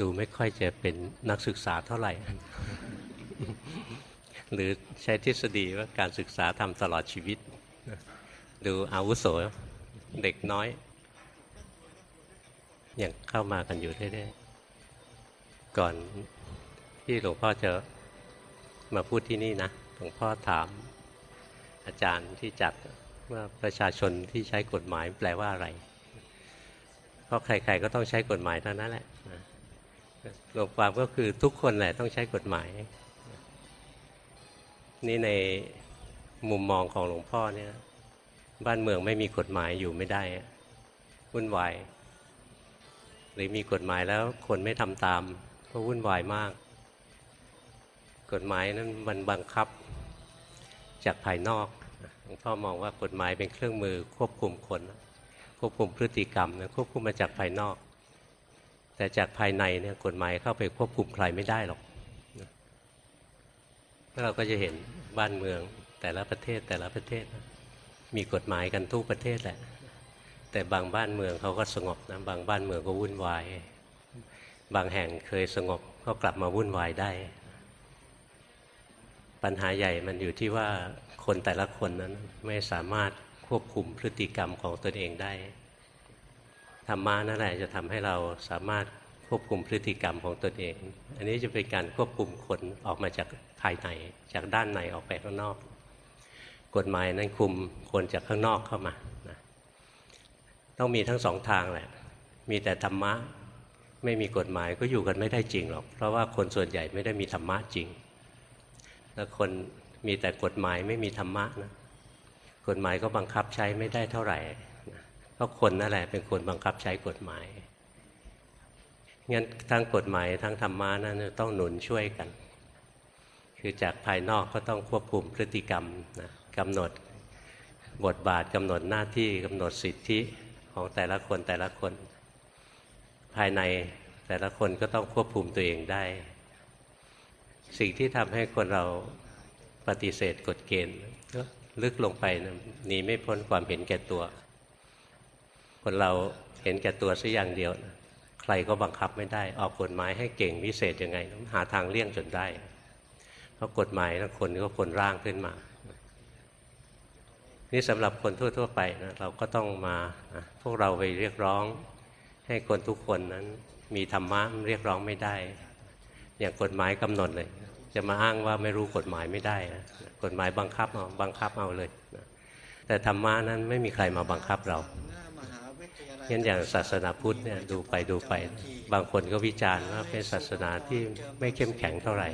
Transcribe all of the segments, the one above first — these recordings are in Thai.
ดูไม่ค่อยจะเป็นนักศึกษาเท่าไหร่ หรือใช้ทฤษฎีว่าการศึกษาทำตลอดชีวิต ดูอาวุโสเด็กน้อยยังเข้ามากันอยู่เรื่อยๆก่อนที่หลวงพ่อจะมาพูดที่นี่นะ หลวงพ่อถามอาจารย์ที่จัดว่าประชาชนที่ใช้กฎหมายแปลว่าอะไร เพราะใครๆก็ต้องใช้กฎหมายเท่านั้นแหละ รวมความก็คือทุกคนแหละต้องใช้กฎหมาย นี่ในมุมมองของหลวงพ่อเนี่ย บ้านเมืองไม่มีกฎหมายอยู่ไม่ได้วุ่นวายหรือมีกฎหมายแล้วคนไม่ทำตามก็วุ่นวายมาก กฎหมายนั้นมันบังคับจากภายนอกหลวงพ่อมองว่ากฎหมายเป็นเครื่องมือควบคุมคน ควบคุมพฤติกรรมนะควบคุมมาจากภายนอก แต่จากภายในเนี่ยกฎหมายเข้าไปควบคุมใครไม่ได้หรอกเราก็จะเห็นบ้านเมืองแต่ละประเทศแต่ละประเทศ มีกฎหมายกันทุกประเทศแหละ แต่บางบ้านเมืองเขาก็สงบนะบางบ้านเมืองก็วุ่นวาย บางแห่งเคยสงบก็กลับมาวุ่นวายได้ ปัญหาใหญ่มันอยู่ที่ว่าคนแต่ละคนนั้นไม่สามารถควบคุมพฤติกรรมของตนเองได้ ธรรมะนั่นแหละจะทำให้เราสามารถควบคุมพฤติกรรมของตนเอง อันนี้จะเป็นการควบคุมคนออกมาจากภายในจากด้านในออกไปข้างนอก กฎหมายนั้นคุมคนจากข้างนอกเข้ามานะต้องมีทั้งสองทางแหละ มีแต่ธรรมะไม่มีกฎหมายก็อยู่กันไม่ได้จริงหรอก เพราะว่าคนส่วนใหญ่ไม่ได้มีธรรมะจริง แล้วคนมีแต่กฎหมายไม่มีธรรมะนะ กฎหมายก็บังคับใช้ไม่ได้เท่าไหร่ เพราะคนนั่นแหละเป็นคนบังคับใช้กฎหมายงั้นทั้งกฎหมายทั้งธรรมะนั้นต้องหนุนช่วยกัน คือจากภายนอกก็ต้องควบคุมพฤติกรรมนะกำหนดบทบาทกำหนดหน้าที่กำหนดสิทธิของแต่ละคนแต่ละคน ภายในแต่ละคนก็ต้องควบคุมตัวเองได้ สิ่งที่ทำให้คนเราปฏิเสธกฎเกณฑ์ก็ลึกลงไปนะหนีไม่พ้นความเห็นแก่ตัว คนเราเห็นแก่ตัวสัอย่างเดียว ใครก็บังคับไม่ได้ ออกกฎหมายให้เก่งพิเศษยังไง หาทางเลี่ยงจนได้ เพราะกฎหมายนะคนก็คนร่างขึ้นมา นี่สำหรับคนทั่ว ๆ ไปนะเราก็ต้องมานะพวกเราไปเรียกร้อง ให้คนทุกคนนั้นมีธรรมะเรียกร้องไม่ได้ อย่างกฎหมายกำหนดเลย จะมาอ้างว่าไม่รู้กฎหมายไม่ได้นะกฎหมายบังคับเอาบังคับเอาเลยนะแต่ธรรมะนั้นไม่มีใครมาบังคับเรา งั้นอย่างศาสนาพุทธเนี่ยดูไปดูไป บางคนก็วิจารณ์ว่าเป็นศาสนาที่ไม่เข้มแข็งเท่าไหร่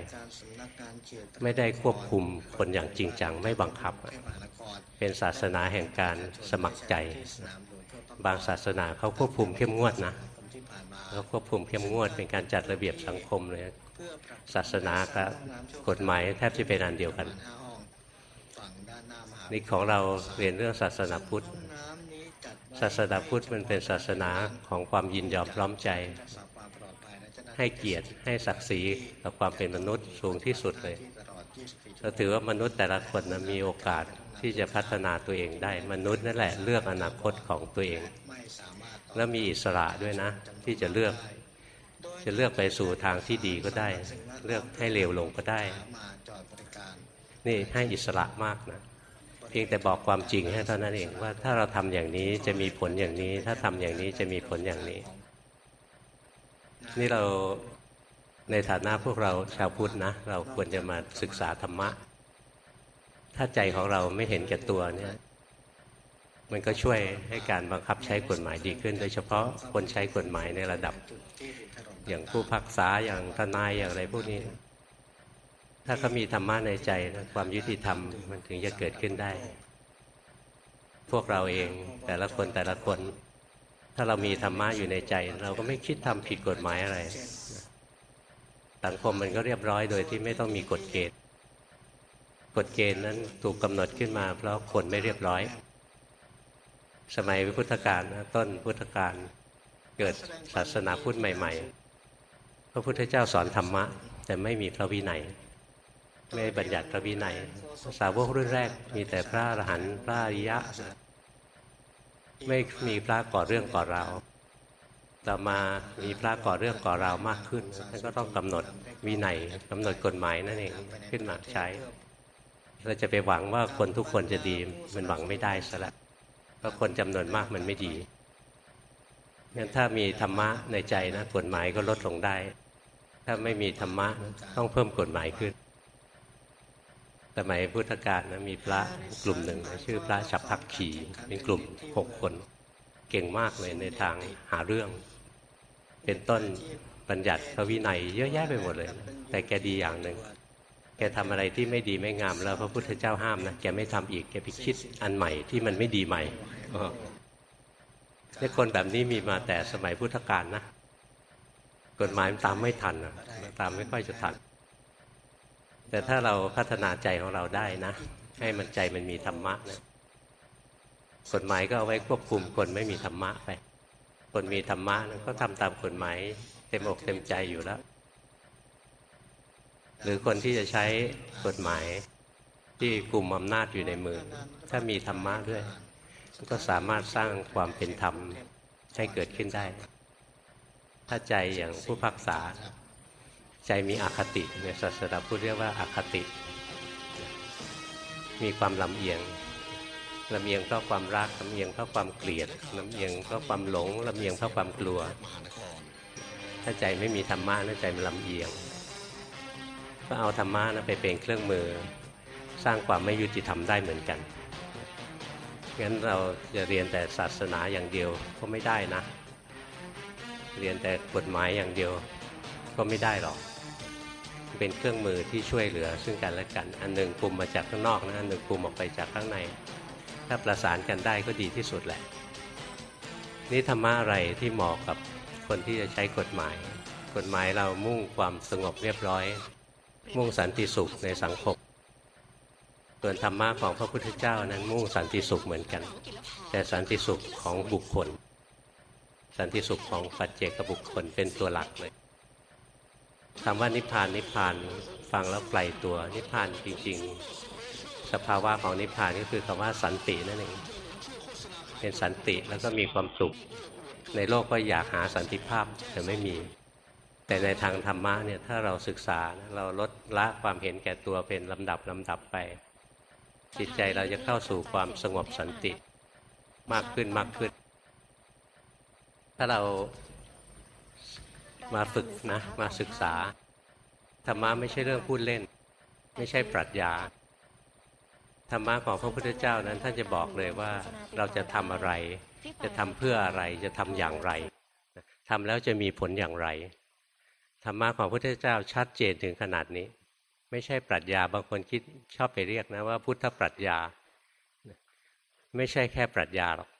ไม่ได้ควบคุมคนอย่างจริงจัง ไม่บังคับ เป็นศาสนาแห่งการสมัครใจ บางศาสนาเขาควบคุมเข้มงวดนะเขาควบคุมเข้มงวดเป็นการจัดระเบียบสังคมเลยศาสนากับกฎหมายแทบจะเป็นอันเดียวกันนี่ของเราเรียนเรื่องศาสนาพุทธ ศาสนาพุทธมันเป็นศาสนาของความยินยอมพร้อมใจ ให้เกียรติให้ศักดิ์ศรีกับความเป็นมนุษย์สูงที่สุดเลยเราถือว่ามนุษย์แต่ละคนนะมีโอกาสที่จะพัฒนาตัวเองได้ มนุษย์นั่นแหละเลือกอนาคตของตัวเอง แล้วมีอิสระด้วยนะ ที่จะเลือก จะเลือกไปสู่ทางที่ดีก็ได้ เลือกให้เร็วลงก็ได้ นี่ให้อิสระมากนะ เพียงแต่บอกความจริงให้เท่านั้นเองว่าถ้าเราทำอย่างนี้จะมีผลอย่างนี้ ถ้าทำอย่างนี้จะมีผลอย่างนี้ นี่เราในฐานะพวกเราชาวพุทธนะ เราควรจะมาศึกษาธรรมะ ถ้าใจของเราไม่เห็นแก่ตัวเนี่ยมันก็ช่วยให้การบังคับใช้กฎหมายดีขึ้น โดยเฉพาะคนใช้กฎหมายในระดับ อย่างผู้พักษาอย่างทนายอย่างอะไรพวกนี้ ถ้าเขามีธรรมะในใจนะความยุติธรรมมันถึงจะเกิดขึ้นได้ พวกเราเองแต่ละคนแต่ละคน ถ้าเรามีธรรมะอยู่ในใจ เราก็ไม่คิดทำผิดกฎหมายอะไร สังคมมันก็เรียบร้อยโดยที่ไม่ต้องมีกฎเกณฑ์กฎเกณฑ์นั้นถูกกำหนดขึ้นมา เพราะคนไม่เรียบร้อย สมัยพุทธกาลต้นพุทธกาลเกิดศาสนาพุทธใหม่ ๆ พระพุทธเจ้าสอนธรรมะ แต่ไม่มีพระวินัย ไม่บัญญัติพระวินัยสาวกรุ่นแรกมีแต่พระอรหันต์พระอริยะ ไม่มีพระก่อเรื่องก่อราวต่อมามีพระก่อเรื่องก่อราวมากขึ้นท่านก็ต้องกำหนดวินัยกำหนดกฎหมายนั่นเองขึ้นมาใช้ เราจะไปหวังว่าคนทุกคนจะดีมันหวังไม่ได้ซะละเพราะคนจำนวนมากมันไม่ดีงั้นถ้ามีธรรมะในใจนะกฎหมายก็ลดลงได้ ถ้าไม่มีธรรมะต้องเพิ่มกฎหมายขึ้น สมัยพุทธกาลนะมีพระกลุ่มหนึ่งชื่อพระฉับพักขีเป็นกลุ่มหกคน เก่งมากเลยในทางหาเรื่อง เป็นต้นบัญญัติพระวินัยเยอะแยะไปหมดเลย แต่แกดีอย่างหนึ่งแกทำอะไรที่ไม่ดีไม่งามแล้วพระพุทธเจ้าห้ามนะแกไม่ทำอีกแกไปคิดอันใหม่ที่มันไม่ดีใหม่นี่คนแบบนี้มีมาแต่สมัยพุทธกาลนะกฎหมายตามไม่ทันนะตามไม่ค่อยจะทัน แต่ถ้าเราพัฒนาใจของเราได้นะ ให้มันใจมันมีธรรมะนะกฎหมายก็เอาไว้ควบคุมคนไม่มีธรรมะไป คนมีธรรมะนะก็ทำตามกฎหมายเต็มอกเต็มใจอยู่แล้ว หรือคนที่จะใช้กฎหมายที่กลุ่มอำนาจอยู่ในมือ ถ้ามีธรรมะด้วย ก็สามารถสร้างความเป็นธรรมให้เกิดขึ้นได้ ถ้าใจอย่างผู้พักษา ใจมีอคติในศาสนาพุทธเรียกว่าอคติ มีความลำเอียงลำเอียงเพราะความรักลำเอียงเพราะความเกลียดลำเอียงเพราะความหลงลำเอียงเพราะความกลัว ถ้าใจไม่มีธรรมะนะใจมันลำเอียง ก็เอาธรรมะนะไปเป็นเครื่องมือ สร้างความไม่ยุติธรรมได้เหมือนกันงั้นเราจะเรียนแต่ศาสนาอย่างเดียวก็ไม่ได้นะ เรียนแต่กฎหมายอย่างเดียวก็ไม่ได้หรอก เป็นเครื่องมือที่ช่วยเหลือ ซึ่งกันและกัน อันหนึ่งกลุ่มมาจากข้างนอกนะอันหนึ่งกลุ่มออกไปจากข้างใน ถ้าประสานกันได้ก็ดีที่สุดแหละ นี่ธรรมะอะไรที่เหมาะกับคนที่จะใช้กฎหมาย กฎหมายเรามุ่งความสงบเรียบร้อย มุ่งสันติสุขในสังคมส่วนธรรมะของพระพุทธเจ้านั้นมุ่งสันติสุขเหมือนกัน แต่สันติสุขของบุคคล สันติสุขของปัจเจกบุคคลเป็นตัวหลักเลย คำว่านิพพานนิพพานฟังแล้วไกลตัวนิพพานจริง ๆ สภาวะของนิพพานก็คือคำว่าสันตินั่นเองเป็นสันติแล้วก็มีความสุข ในโลกก็อยากหาสันติภาพแต่ไม่มี แต่ในทางธรรมะเนี่ยถ้าเราศึกษาเราลดละความเห็นแก่ตัวเป็นลำดับลำดับไป จิตใจเราจะเข้าสู่ความสงบสันติมากขึ้นมากขึ้น ถ้าเรา มาฝึกนะ มาศึกษาธรรมะไม่ใช่เรื่องพูดเล่น ไม่ใช่ปรัชญาธรรมะของพระพุทธเจ้านั้นท่านจะบอกเลยว่าเราจะทำอะไร จะทำเพื่ออะไรจะทำอย่างไรทำแล้วจะมีผลอย่างไรธรรมะของพระพุทธเจ้าชัดเจนถึงขนาดนี้ ไม่ใช่ปรัชญาบางคนคิดชอบไปเรียกนะว่าพุทธปรัชญา ไม่ใช่แค่ปรัชญาหรอก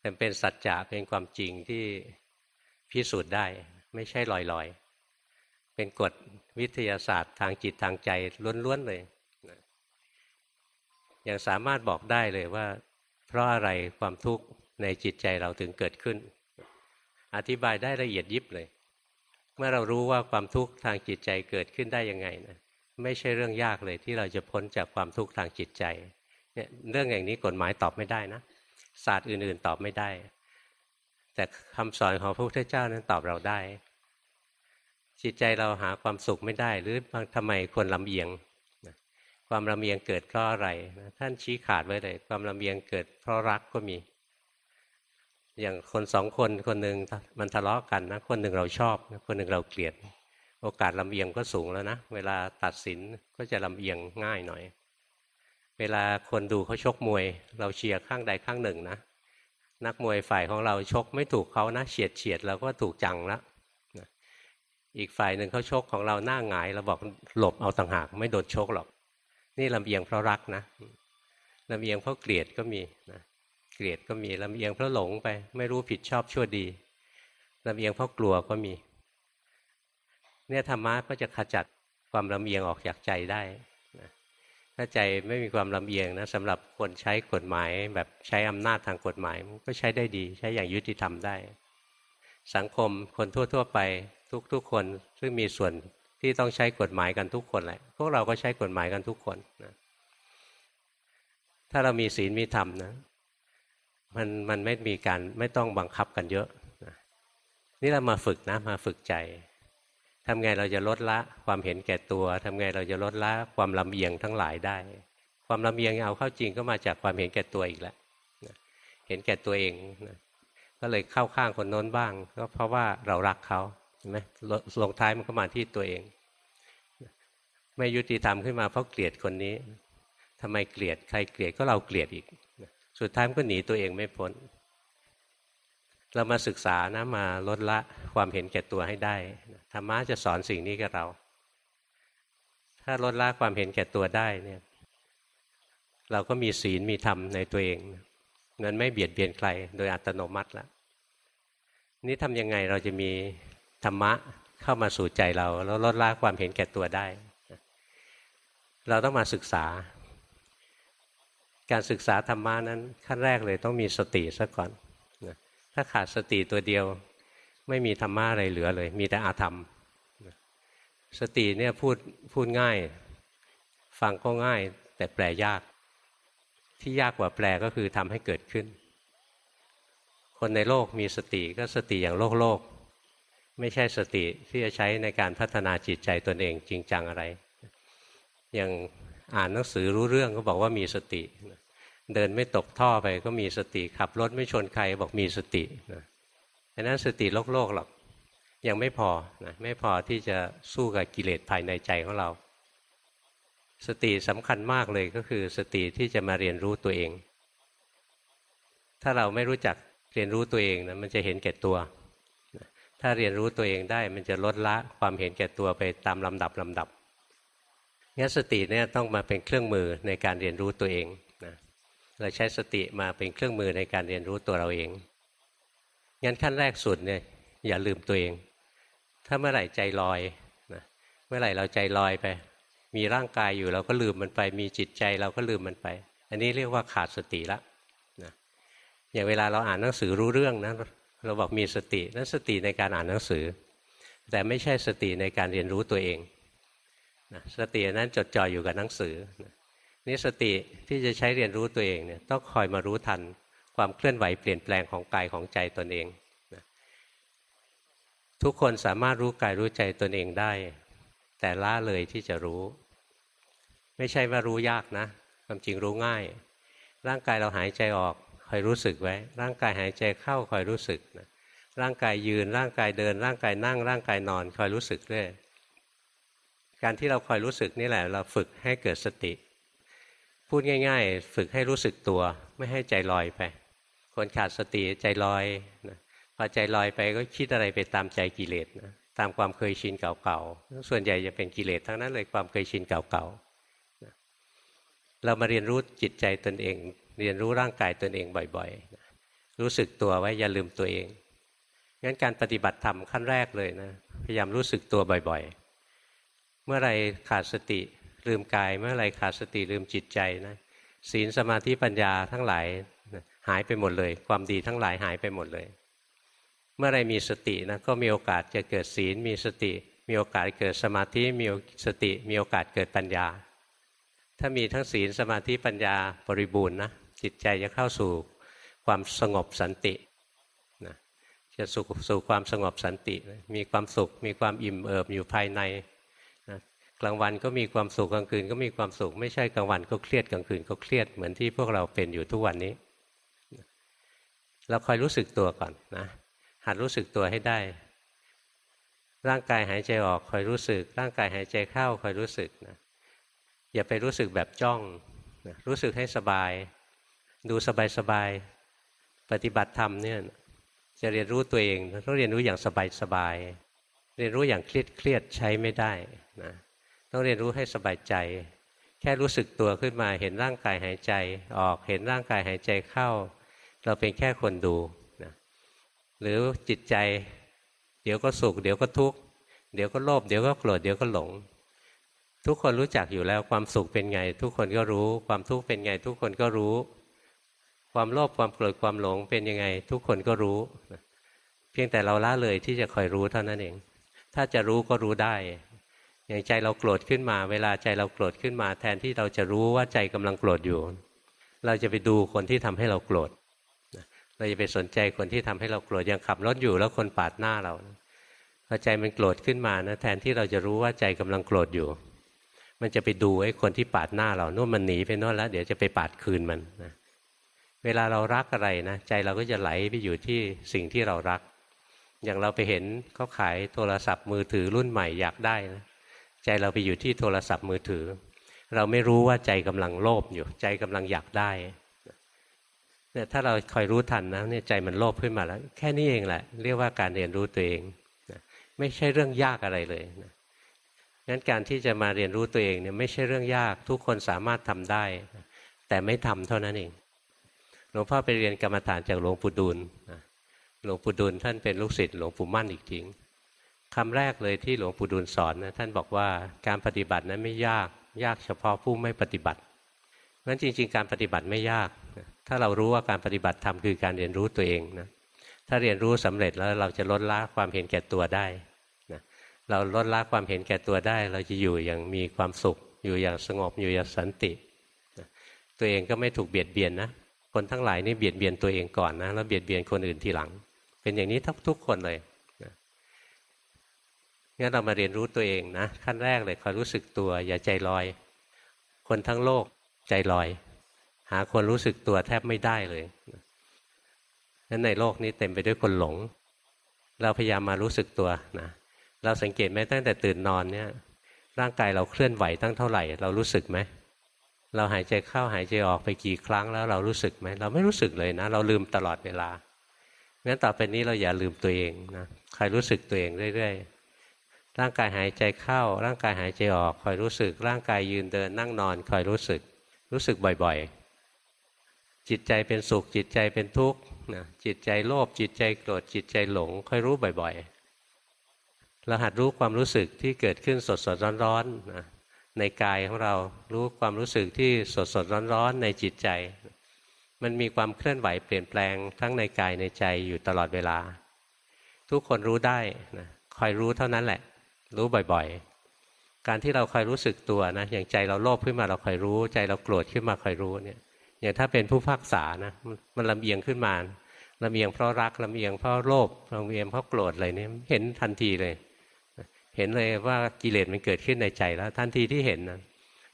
แต่เป็นสัจจะเป็นความจริงที่ พิสูจน์ได้ ไม่ใช่ลอยๆ เป็นกฎวิทยาศาสตร์ทางจิตทางใจล้วนๆเลยยังสามารถบอกได้เลยว่า เพราะอะไรความทุกข์ในจิตใจเราถึงเกิดขึ้น อธิบายได้ละเอียดยิบเลย เมื่อเรารู้ว่าความทุกข์ทางจิตใจเกิดขึ้นได้ยังไงนะไม่ใช่เรื่องยากเลยที่เราจะพ้นจากความทุกข์ทางจิตใจเนี่ยเรื่องอย่างนี้กฎหมายตอบไม่ได้นะศาสตร์อื่นๆตอบไม่ได้ แต่คำสอนของพระพุทธเจ้านั้นตอบเราได้ จิตใจเราหาความสุขไม่ได้ หรือทำไมคนลำเอียง ความลำเอียงเกิดเพราะอะไร ท่านชี้ขาดไว้เลย ความลำเอียงเกิดเพราะรักก็มี อย่างคนสองคนคนหนึ่งมันทะเลาะกันนะ คนหนึ่งเราชอบ คนหนึ่งเราเกลียด โอกาสลำเอียงก็สูงแล้วนะ เวลาตัดสินก็จะลำเอียงง่ายหน่อย เวลาคนดูเขาชกมวย เราเชียร์ข้างใดข้างหนึ่งนะ นักมวยฝ่ายของเราชกไม่ถูกเขานะเฉียดเฉียดเราก็ถูกจังแล้วอีกฝ่ายหนึ่งเขาชกของเราหน้าหงายเราบอกหลบเอาต่างหากไม่โดนชกหรอก นี่ลำเอียงเพราะรักนะลำเอียงเพราะเกลียดก็มีนะเกลียดก็มีลำเอียงเพราะหลงไป ไม่รู้ผิดชอบชั่วดีลำเอียงเพราะกลัวก็มี เนี่ยธรรมะก็จะขจัดความลำเอียงออกจากใจได้ ถ้าใจไม่มีความลำเอียงนะสำหรับคนใช้กฎหมาย แบบใช้อำนาจทางกฎหมายก็ใช้ได้ดี ใช้อย่างยุติธรรมได้ สังคมคนทั่ว ๆ ไปทุกๆคนซึ่งมีส่วนที่ต้องใช้กฎหมายกันทุกคนแหละพวกเราก็ใช้กฎหมายกันทุกคนนะถ้าเรามีศีลมีธรรมนะมันมันไม่มีการไม่ต้องบังคับกันเยอะนะนี่เรามาฝึกนะมาฝึกใจ ทำไงเราจะลดละความเห็นแก่ตัวทำไงเราจะลดละความลำเอียงทั้งหลายได้ ความลำเอียงเอาเข้าจริงก็มาจากความเห็นแก่ตัวอีกแล้วเห็นแก่ตัวเองนะก็เลยเข้าข้างคนโน้นบ้าง ก็เพราะว่าเรารักเขาเห็นไหมลงท้ายมันก็มาที่ตัวเอง ไม่ยุติธรรมขึ้นมาเพราะเกลียดคนนี้ทำไมเกลียดใครเกลียดก็เราเกลียดอีก สุดท้ายมันก็หนีตัวเองไม่พ้น เรามาศึกษานะมาลดละ ความเห็นแก่ตัวให้ได้ธรรมะจะสอนสิ่งนี้กับเรา ถ้าลดละความเห็นแก่ตัวได้เนี่ย เราก็มีศีลมีธรรมในตัวเองนั้นไม่เบียดเบียนใครโดยอัตโนมัติแล้วนี่ทำยังไงเราจะมีธรรมะเข้ามาสู่ใจเรา แล้วลดละความเห็นแก่ตัวได้ เราต้องมาศึกษา การศึกษาธรรมะนั้นขั้นแรกเลยต้องมีสติซะก่อนถ้าขาดสติตัวเดียว ไม่มีธรรมะอะไรเหลือเลย มีแต่อาธรรม สติเนี่ยพูดพูดง่าย ฟังก็ง่าย แต่แปลยาก ที่ยากกว่าแปลก็คือทำให้เกิดขึ้น คนในโลกมีสติก็สติอย่างโลกโลก ไม่ใช่สติที่จะใช้ในการพัฒนาจิตใจตนเองจริงจังอะไร อย่างอ่านหนังสือรู้เรื่องก็บอกว่ามีสติ เดินไม่ตกท่อไปก็มีสติ ขับรถไม่ชนใครบอกมีสตินะ ดังนั้นสติโลกโลกหรอกยังไม่พอนะไม่พอที่จะสู้กับกิเลสภายในใจของเรา สติสำคัญมากเลยก็คือสติที่จะมาเรียนรู้ตัวเอง ถ้าเราไม่รู้จักเรียนรู้ตัวเองนะมันจะเห็นแก่ตัว ถ้าเรียนรู้ตัวเองได้มันจะลดละความเห็นแก่ตัวไปตามลำดับลำดับงั้นสติเนี่ยต้องมาเป็นเครื่องมือในการเรียนรู้ตัวเองนะเราใช้สติมาเป็นเครื่องมือในการเรียนรู้ตัวเราเอง งั้นขั้นแรกสุดเนี่ยอย่าลืมตัวเอง ถ้าเมื่อไหร่ใจลอยนะเมื่อไหร่เราใจลอยไป มีร่างกายอยู่เราก็ลืมมันไป มีจิตใจเราก็ลืมมันไป อันนี้เรียกว่าขาดสติละนะอย่างเวลาเราอ่านหนังสือรู้เรื่องนะเราบอกมีสตินั่นสติในการอ่านหนังสือ แต่ไม่ใช่สติในการเรียนรู้ตัวเองนะสตินั้นจดจ่ออยู่กับหนังสือนะนี่สติที่จะใช้เรียนรู้ตัวเองเนี่ยต้องคอยมารู้ทัน ความเคลื่อนไหวเปลี่ยนแปลงของกายของใจตนเองนะทุกคนสามารถรู้กายรู้ใจตนเองได้ แต่ละเลยที่จะรู้ ไม่ใช่ว่ารู้ยากนะ ความจริงรู้ง่าย ร่างกายเราหายใจออกคอยรู้สึกไว้ ร่างกายหายใจเข้าคอยรู้สึกนะร่างกายยืนร่างกายเดิน ร่างกายนั่ง ร่างกายนอนคอยรู้สึกเรื่อยการที่เราคอยรู้สึกนี่แหละเราฝึกให้เกิดสติ พูดง่าย ๆ ฝึกให้รู้สึกตัว ไม่ให้ใจลอยไป คนขาดสติใจลอยนะพอใจลอยไปก็คิดอะไรไปตามใจกิเลสนะตามความเคยชินเก่าๆ ส่วนใหญ่จะเป็นกิเลสทั้งนั้นเลยความเคยชินเก่าๆ เรามาเรียนรู้จิตใจตนเอง เรียนรู้ร่างกายตนเองบ่อยๆ รู้สึกตัวไว้อย่าลืมตัวเอง งั้นการปฏิบัติธรรมขั้นแรกเลยนะ พยายามรู้สึกตัวบ่อยๆ เมื่อไรขาดสติลืมกาย เมื่อไรขาดสติลืมจิตใจนะศีลสมาธิปัญญาทั้งหลาย หายไปหมดเลย ความดีทั้งหลายหายไปหมดเลย เมื่อไรมีสตินะก็มีโอกาสจะเกิดศีลมีสติ มีโอกาสเกิดสมาธิมีสติ มีโอกาสเกิดปัญญา ถ้ามีทั้งศีลสมาธิปัญญาบริบูรณ์นะจิตใจจะเข้าสู่ความสงบสันตินะจะสู่สู่ความสงบสันติ มีความสุข มีความอิ่มเอิบอยู่ภายในนะกลางวันก็มีความสุขกลางคืนก็มีความสุข ไม่ใช่กลางวันก็เครียดกลางคืนก็เครียดเหมือนที่พวกเราเป็นอยู่ทุกวันนี้ เราคอยรู้สึกตัวก่อนนะหัดรู้สึกตัวให้ได้ ร่างกายหายใจออกคอยรู้สึก ร่างกายหายใจเข้าคอยรู้สึกนะอย่าไปรู้สึกแบบจ้องรู้สึกให้สบาย ดูสบายสบายปฏิบัติธรรมเนี่ยจะเรียนรู้ตัวเองต้องเรียนรู้อย่างสบายสบายเรียนรู้อย่างเครียดเครียดใช้ไม่ได้นะต้องเรียนรู้ให้สบายใจ แค่รู้สึกตัวขึ้นมาเห็นร่างกายหายใจออกเห็นร่างกายหายใจเข้า เราเป็นแค่คนดูนะหรือจิตใจ เดี๋ยวก็สุข เดี๋ยวก็ทุกข์เดี๋ยวก็โลภเดี๋ยวก็โกรธเดี๋ยวก็หลง ทุกคนรู้จักอยู่แล้วความสุขเป็นไง ทุกคนก็รู้ ความทุกข์เป็นไง ทุกคนก็รู้ ความโลภความโกรธความหลงเป็นยังไง ทุกคนก็รู้ เพียงแต่เราละเลยที่จะคอยรู้เท่านั้นเอง ถ้าจะรู้ก็รู้ได้ อย่างใจเราโกรธขึ้นมา เวลาใจเราโกรธขึ้นมา แทนที่เราจะรู้ว่าใจกำลังโกรธอยู่ เราจะไปดูคนที่ทำให้เราโกรธ เราจะไปสนใจคนที่ทำให้เราโกรธยังขับรถอยู่แล้วคนปาดหน้าเราพอใจมันโกรธขึ้นมานะแทนที่เราจะรู้ว่าใจกำลังโกรธอยู่ มันจะไปดูไอ้คนที่ปาดหน้าเรานู่นมันหนีไปโน่นแล้ว เดี๋ยวจะไปปาดคืนมันนะเวลาเรารักอะไรนะใจเราก็จะไหลไปอยู่ที่สิ่งที่เรารัก อย่างเราไปเห็นเขาขายโทรศัพท์มือถือรุ่นใหม่อยากได้นะใจเราไปอยู่ที่โทรศัพท์มือถือ เราไม่รู้ว่าใจกำลังโลภอยู่ ใจกำลังอยากได้ เนี่ยถ้าเราคอยรู้ทันนะเนี่ยใจมันโลภขึ้นมาแล้ว แค่นี้เองแหละ เรียกว่าการเรียนรู้ตัวเองนะไม่ใช่เรื่องยากอะไรเลยนะงั้นการที่จะมาเรียนรู้ตัวเองเนี่ยไม่ใช่เรื่องยากทุกคนสามารถทำได้ แต่ไม่ทำเท่านั้นเองหลวงพ่อไปเรียนกรรมฐานจากหลวงปู่ดูลหลวงปู่ดูลท่านเป็นลูกศิษย์หลวงปู่มั่นอีกทีคำแรกเลยที่หลวงปู่ดูลสอนนะท่านบอกว่าการปฏิบัตินั้นไม่ยากยากเฉพาะผู้ไม่ปฏิบัติงั้นจริง ๆ การปฏิบัติไม่ยาก ถ้าเรารู้ว่าการปฏิบัติธรรมคือการเรียนรู้ตัวเองนะถ้าเรียนรู้สำเร็จแล้วเราจะลดละความเห็นแก่ตัวได้นะเราลดละความเห็นแก่ตัวได้ เราจะอยู่อย่างมีความสุข อยู่อย่างสงบอยู่อย่างสันตินะตัวเองก็ไม่ถูกเบียดเบียนนะคนทั้งหลายนี่เบียดเบียนตัวเองก่อนนะแล้วเบียดเบียนคนอื่นทีหลัง เป็นอย่างนี้ทุกทุกคนเลยงั้นเรามาเรียนรู้ตัวเองนะขั้นแรกเลยคอยรู้สึกตัวอย่าใจลอย คนทั้งโลกใจลอย หาคนรู้สึกตัวแทบไม่ได้เลยนั้นในโลกนี้เต็มไปด้วยคนหลง เราพยายามมารู้สึกตัวนะเราสังเกตไหมตั้งแต่ตื่นนอนเนี่ย ร่างกายเราเคลื่อนไหวตั้งเท่าไหร่ เรารู้สึกไหมเราหายใจเข้าหายใจออกไปกี่ครั้งแล้วเรารู้สึกไหมเราไม่รู้สึกเลยนะ เราลืมตลอดเวลางั้นต่อไปนี้เราอย่าลืมตัวเองนะใครรู้สึกตัวเองเรื่อยๆร่างกายหายใจเข้า ร่างกายหายใจออกคอยรู้สึก ร่างกายยืนเดินนั่งนอนคอยรู้สึก รู้สึกบ่อยๆ จิตใจเป็นสุขจิตใจเป็นทุกข์นะจิตใจโลภจิตใจโกรธจิตใจหลงคอยรู้บ่อยๆเราหัดรู้ความรู้สึกที่เกิดขึ้นสดๆร้อนๆนะในกายของเรารู้ความรู้สึกที่สดสดร้อนๆในจิตใจ มันมีความเคลื่อนไหวเปลี่ยนแปลงทั้งในกายในใจอยู่ตลอดเวลา ทุกคนรู้ได้นะคอยรู้เท่านั้นแหละ รู้บ่อยๆ การที่เราคอยรู้สึกตัวนะอย่างใจเราโลภขึ้นมาเราคอยรู้ ใจเราโกรธขึ้นมาคอยรู้เนี่ย อย่างถ้าเป็นผู้พักษานะมันลำเอียงขึ้นมาลำเอียงเพราะรักลำเอียงเพราะโลภลำเอียงเพราะโกรธอะไรนี่เห็นทันทีเลย เห็นเลยว่ากิเลสมันเกิดขึ้นในใจแล้ว ทันทีที่เห็นนะ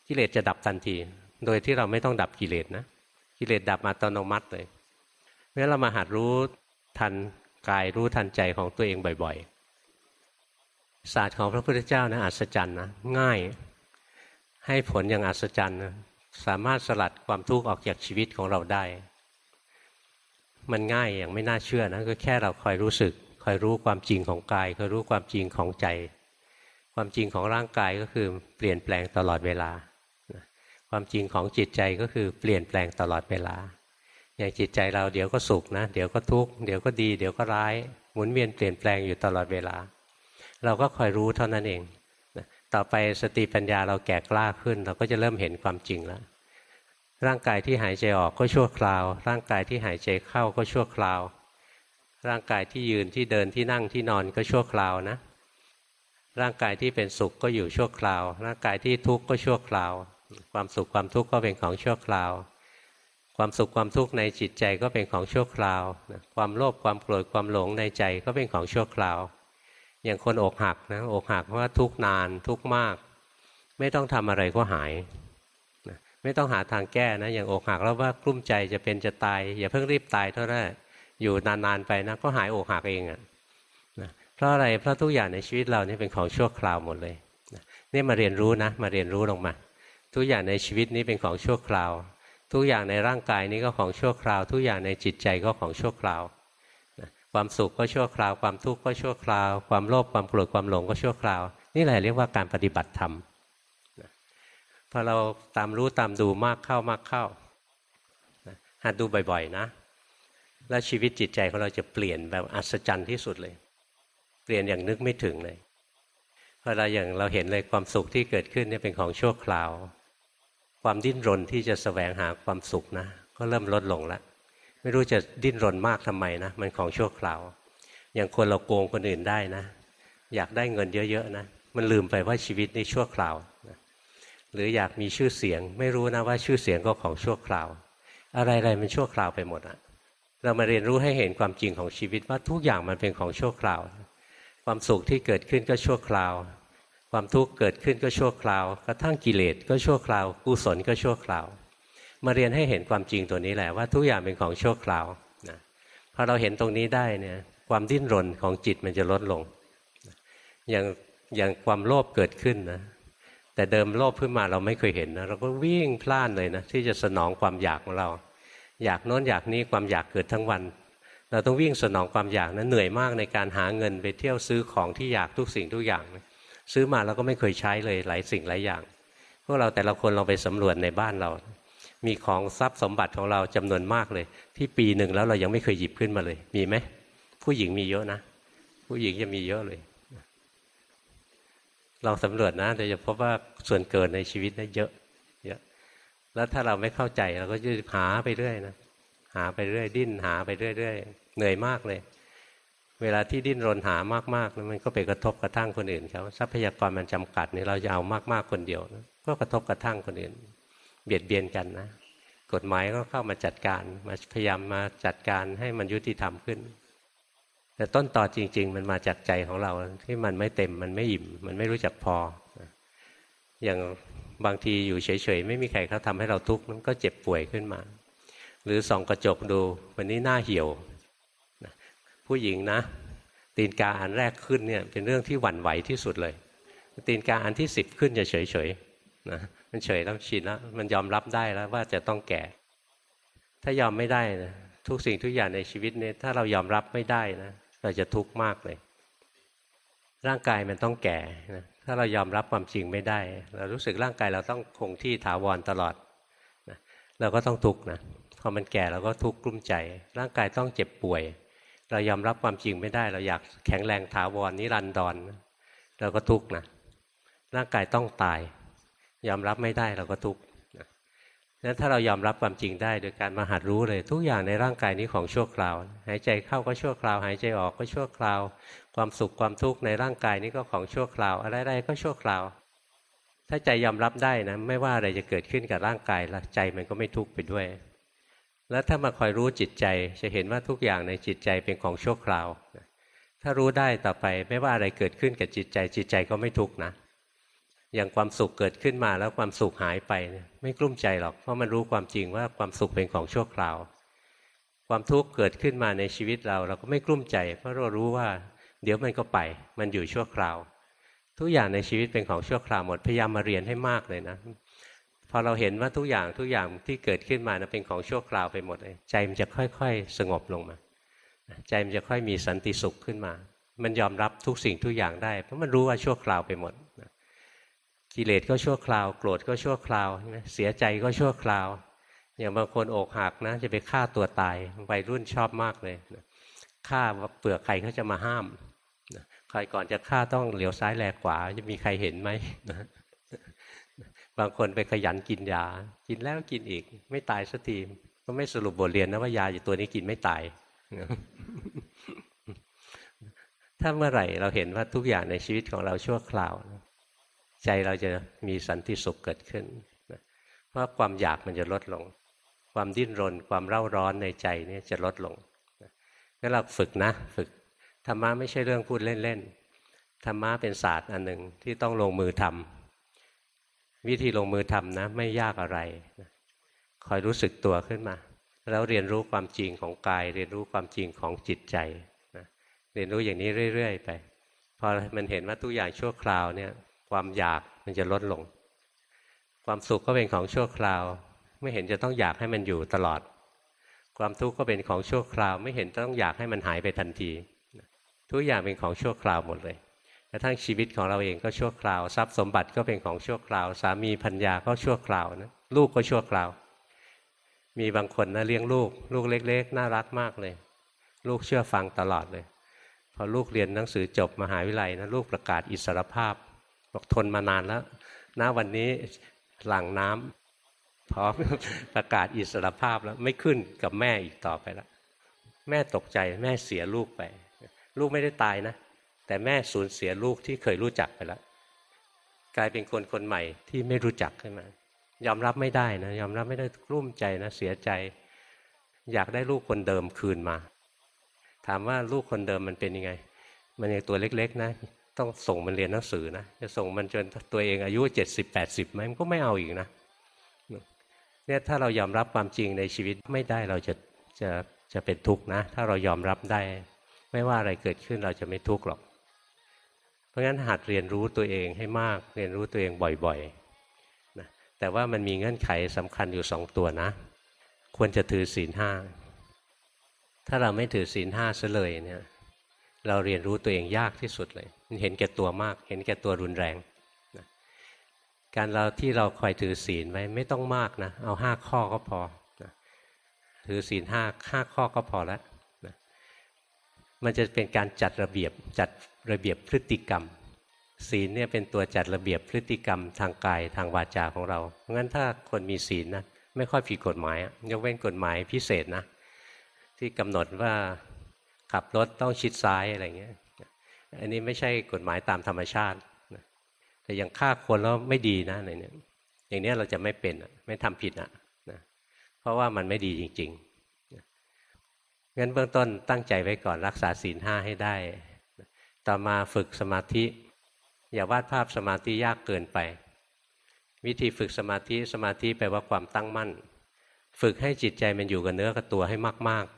กิเลสจะดับทันที โดยที่เราไม่ต้องดับกิเลสนะกิเลสดับมาอัตโนมัติเลยเมื่อเรามาหัดรู้ทันกายรู้ทันใจของตัวเองบ่อยๆศาสตร์ของพระพุทธเจ้านะอัศจรรย์นะง่าย ให้ผลอย่างอัศจรรย์นะ สามารถสลัดความทุกข์ออกจากชีวิตของเราได้ มันง่ายอย่างไม่น่าเชื่อนะก็แค่เราคอยรู้สึกคอยรู้ความจริงของกายคอยรู้ความจริงของใจ ความจริงของร่างกายก็คือเปลี่ยนแปลงตลอดเวลา ความจริงของจิตใจก็คือเปลี่ยนแปลงตลอดเวลา อย่างจิตใจเราเดี๋ยวก็สุขนะ เดี๋ยวก็ทุกข์เดี๋ยวก็ดี เดี๋ยวก็ร้าย หมุนเวียนเปลี่ยนแปลงอยู่ตลอดเวลา เราก็คอยรู้เท่านั้นเอง ต่อไปสติปัญญาเราแก่กล้าขึ้น เราก็จะเริ่มเห็นความจริงแล้ว ร่างกายที่หายใจออกก็ชั่วคราว ร่างกายที่หายใจเข้าก็ชั่วคราว ร่างกายที่ยืนที่เดินที่นั่งที่นอนก็ชั่วคราวนะ ร่างกายที่เป็นสุขก็อยู่ชั่วคราว ร่างกายที่ทุกข์ก็ชั่วคราว ความสุขความทุกข์ก็เป็นของชั่วคราว ความสุขความทุกข์ในจิตใจก็เป็นของชั่วคราว ความโลภความโกรธความหลงในใจก็เป็นของชั่วคราว อย่างคนอกหักนะอกหักเพราะว่าทุกนานทุกมาก ไม่ต้องทำอะไรก็หายไม่ต้องหาทางแก้นะอย่างอกหักแล้วว่ากลุ้มใจจะเป็นจะตาย อย่าเพิ่งรีบตายเท่านั้นอยู่นานๆไปนะก็หายอกหักเองอะ่ะเพราะอะไรเพราะทุกอย่างในชีวิตเรานี่เป็นของชั่วคราวหมดเลยนี่มาเรียนรู้นะมาเรียนรู้ลงมา ทุกอย่างในชีวิตนี้เป็นของชั่วคราว ทุกอย่างในร่างกายนี้ก็ของชั่วคราว ทุกอย่างในจิตใจก็ของชั่วคราว ความสุขก็ชั่วคราว ความทุกข์ก็ชั่วคราว ความโลภความโกรธความหลงก็ชั่วคราว นี่แหละเรียกว่าการปฏิบัติธรรมพอเราตามรู้ตามดูมากเข้ามากเข้าหัดดูบ่อยๆนะ แล้วชีวิตจิตใจของเราจะเปลี่ยนแบบอัศจรรย์ที่สุดเลย เปลี่ยนอย่างนึกไม่ถึงเลยพอเราอย่างเราเห็นเลยความสุขที่เกิดขึ้นเนี่ยเป็นของชั่วคราว ความดิ้นรนที่จะสแสวงหาความสุขนะ ก็เริ่มลดลงแล้ว ไม่รู้จะดิ้นรนมากทำไมนะมันของชั่วคราว อย่างคนเราโกงคนอื่นได้นะ อยากได้เงินเยอะๆนะมันลืมไปว่าชีวิตนี่ชั่วคราวหรืออยากมีชื่อเสียง ไม่รู้นะว่าชื่อเสียงก็ของชั่วคราว อะไรๆมันชั่วคราวไปหมดอะเรามาเรียนรู้ให้เห็นความจริงของชีวิตว่าทุกอย่างมันเป็นของชั่วคราว ความสุขที่เกิดขึ้นก็ชั่วคราว ความทุกข์เกิดขึ้นก็ชั่วคราว กระทั่งกิเลสก็ชั่วคราว กุศลก็ชั่วคราว มาเรียนให้เห็นความจริงตัวนี้แหละว่าทุกอย่างเป็นของชั่วคราวนะพอเราเห็นตรงนี้ได้เนี่ยความดิ้นรนของจิตมันจะลดลง อย่างอย่างความโลภเกิดขึ้นนะแต่เดิมโลภขึ้นมาเราไม่เคยเห็นนะเราก็วิ่งพล่านเลยนะที่จะสนองความอยากของเรา อยากโน้นอยากนี้ความอยากเกิดทั้งวัน เราต้องวิ่งสนองความอยากนะเหนื่อยมากในการหาเงินไปเที่ยวซื้อของที่อยากทุกสิ่งทุกอย่าง ซื้อมาเราก็ไม่เคยใช้เลยหลายสิ่งหลายอย่าง พวกเราแต่ละคนเราไปสำรวจในบ้านเรา มีของทรัพย์สมบัติของเราจำนวนมากเลย ที่ปีหนึ่งแล้วเรายังไม่เคยหยิบขึ้นมาเลย มีไหมผู้หญิงมีเยอะนะ ผู้หญิงจะมีเยอะเลยลองสำรวจนะเราจะพบว่าส่วนเกินในชีวิตนะเยอะ เยอะ แล้วถ้าเราไม่เข้าใจเราก็จะหาไปเรื่อยนะหาไปเรื่อยดิ้นหาไปเรื่อยๆเหนื่อยมากเลย เวลาที่ดิ้นรนหามากๆมันก็ไปกระทบกระทั่งคนอื่นเขาทรัพยากรมันจำกัดนี่เราจะเอามากๆคนเดียวนะก็กระทบกระทั่งคนอื่น เบียดเบียนกันนะกฎหมายก็เข้ามาจัดการมาพยายามมาจัดการให้มันยุติธรรมขึ้น แต่ต้นต่อจริง ๆ มันมาจากใจของเราที่มันไม่เต็มมันไม่อิ่ม มันไม่รู้จักพอ อย่างบางทีอยู่เฉยๆ ไม่มีใครเขาทำให้เราทุกข์มันก็เจ็บป่วยขึ้นมา หรือส่องกระจกดูวันนี้หน้าเหี่ยว ผู้หญิงนะ ตีนกาอันแรกขึ้นเนี่ยเป็นเรื่องที่หวั่นไหวที่สุดเลย ตีนกาอันที่สิบขึ้นจะเฉยๆนะ มันเฉยแล้วชินแล้วมันยอมรับได้แล้วว่าจะต้องแก่ ถ้ายอมไม่ได้นะทุกสิ่งทุกอย่างในชีวิตเนี่ยถ้าเรายอมรับไม่ได้นะเราจะทุกข์มากเลย ร่างกายมันต้องแก่นะถ้าเรายอมรับความจริงไม่ได้ เรารู้สึกร่างกายเราต้องคงที่ถาวรตลอดนะเราก็ต้องทุกข์นะพอมันแก่เราก็ทุกข์กลุ้มใจ ร่างกายต้องเจ็บป่วย เรายอมรับความจริงไม่ได้ เราอยากแข็งแรงถาวรนิรันดรเราก็ทุกข์นะร่างกายต้องตาย ยอมรับไม่ได้เราก็ทุกข์นั้นถ้าเรายอมรับความจริงได้ โดยการมาหัดรู้เลย ทุกอย่างในร่างกายนี้ของชั่วคราว หายใจเข้าก็ชั่วคราว หายใจออกก็ชั่วคราว ความสุขความทุกข์ในร่างกายนี้ก็ของชั่วคราว อะไรๆก็ชั่วคราว ถ้าใจยอมรับได้นะไม่ว่าอะไรจะเกิดขึ้นกับร่างกายละใจมันก็ไม่ทุกข์ไปด้วย แล้วถ้ามาคอยรู้จิตใจจะเห็นว่าทุกอย่างในจิตใจเป็นของชั่วคราว ถ้ารู้ได้ต่อไปไม่ว่าอะไรเกิดขึ้นกับจิตใจจิตใจก็ไม่ทุกข์นะ อย่างความสุขเกิดขึ้นมาแล้วความสุขหายไป ไม่กลุ้มใจหรอก เพราะมันรู้ความจริงว่าความสุขเป็นของชั่วคราว ความทุกข์เกิดขึ้นมาในชีวิตเรา เราก็ไม่กลุ้มใจ เพราะเรารู้ว่า เดี๋ยวมันก็ไป มันอยู่ชั่วคราว ทุกอย่างในชีวิตเป็นของชั่วคราวหมดพยายามมาเรียนให้มากเลยนะพอเราเห็นว่าทุกอย่างทุกอย่างที่เกิดขึ้นมานะเป็นของชั่วคราวไปหมดเลยใจมันจะค่อย ๆ สงบลงมา ใจมันจะค่อยมีสันติสุขขึ้นมา มันยอมรับทุกสิ่งทุกอย่างได้ เพราะมันรู้ว่าชั่วคราวไปหมด กิเลสก็ชั่วคราว โกรธก็ชั่วคราวเสียใจก็ชั่วคราว อย่างบางคนอกหักนะ จะไปฆ่าตัวตายวัยรุ่นชอบมากเลยฆ่าเปลือกไข่เขาจะมาห้ามใครก่อนจะฆ่าต้องเหลียวซ้ายแลขวาจะมีใครเห็นไหมบางคนไปขยันกินยา กินแล้วกินอีก ไม่ตายสักทีก็ไม่สรุปบทเรียนนะว่ายาอยู่ตัวนี้กินไม่ตายถ้าเมื่อไหร่เราเห็นว่าทุกอย่างในชีวิตของเราชั่วคราว ใจเราจะมีสันติสุขเกิดขึ้นเพราะความอยากมันจะลดลง ความดิ้นรน ความเร่าร้อนในใจนี่จะลดลงงั้นเราฝึกนะ ฝึกธรรมะไม่ใช่เรื่องพูดเล่นๆธรรมะเป็นศาสตร์อันหนึ่งที่ต้องลงมือทำวิธีลงมือทำนะ ไม่ยากอะไรคอยรู้สึกตัวขึ้นมา แล้วเรียนรู้ความจริงของกาย เรียนรู้ความจริงของจิตใจเรียนรู้อย่างนี้เรื่อย ๆ ไปพอมันเห็นว่าทุกอย่างชั่วคราวเนี่ย ความอยากมันจะลดลง ความสุขก็เป็นของชั่วคราว ไม่เห็นจะต้องอยากให้มันอยู่ตลอด ความทุกข์ก็เป็นของชั่วคราว ไม่เห็นต้องอยากให้มันหายไปทันที ทุกอย่างเป็นของชั่วคราวหมดเลยกระทั่งชีวิตของเราเองก็ชั่วคราวทรัพย์สมบัติก็เป็นของชั่วคราว สามีพัญญาก็ชั่วคราวนะลูกก็ชั่วคราว มีบางคนนะเลี้ยงลูก ลูกเล็ก ๆ น่ารักมากเลย ลูกเชื่อฟังตลอดเลย พอลูกเรียนหนังสือจบมหาวิทยาลัยนะลูกประกาศอิสรภาพ บอกทนมานานแล้วณวันนี้หลังน้ำพร้อมประกาศอิสรภาพแล้วไม่ขึ้นกับแม่อีกต่อไปแล้วแม่ตกใจแม่เสียลูกไป ลูกไม่ได้ตายนะ แต่แม่สูญเสียลูกที่เคยรู้จักไปแล้วกลายเป็นคนคนใหม่ที่ไม่รู้จักขึ้นมายอมรับไม่ได้นะยอมรับไม่ได้กลุ้มใจนะเสียใจ อยากได้ลูกคนเดิมคืนมา ถามว่าลูกคนเดิมมันเป็นยังไง มันยังตัวเล็กๆนะ ต้องส่งมันเรียนหนังสือนะจะส่งมันจนตัวเองอายุเจ็ดสิบแปดสิบไหมมันก็ไม่เอาอีกนะเนี่ยถ้าเรายอมรับความจริงในชีวิตไม่ได้เราจะจะจะเป็นทุกข์นะ ถ้าเรายอมรับได้ ไม่ว่าอะไรเกิดขึ้นเราจะไม่ทุกข์หรอก เพราะงั้นหัดเรียนรู้ตัวเองให้มากเรียนรู้ตัวเองบ่อยๆนะแต่ว่ามันมีเงื่อนไขสำคัญอยู่สองตัวนะ ควรจะถือศีลห้าถ้าเราไม่ถือศีลห้าซะเลยเนี่ย เราเรียนรู้ตัวเองยากที่สุดเลย เห็นแก่ตัวมาก เห็นแก่ตัวรุนแรงนะการเราที่เราคอยถือศีลไว้ไม่ต้องมากนะ เอาห้าข้อก็พอนะถือศีลห้าห้าข้อก็พอแล้วนะมันจะเป็นการจัดระเบียบจัดระเบียบพฤติกรรม ศีลเนี่ยเป็นตัวจัดระเบียบพฤติกรรมทางกายทางวาจาของเราเพราะงั้นถ้าคนมีศีลนะไม่ค่อยผิดกฎหมายยกเว้นกฎหมายพิเศษนะที่กำหนดว่า ขับรถต้องชิดซ้ายอะไรเงี้ย อันนี้ไม่ใช่กฎหมายตามธรรมชาติ แต่อย่างฆ่าคนแล้วไม่ดีนะอะไรเนี่ยอย่างนี้เราจะไม่เป็นไม่ทำผิดอะนะเพราะว่ามันไม่ดีจริงๆงั้นเบื้องต้นตั้งใจไว้ก่อนรักษาศีลห้าให้ได้ ต่อมาฝึกสมาธิ อย่าวาดภาพสมาธิยากเกินไป วิธีฝึกสมาธิสมาธิแปลว่าความตั้งมั่น ฝึกให้จิตใจมันอยู่กับเนื้อกับตัวให้มากๆ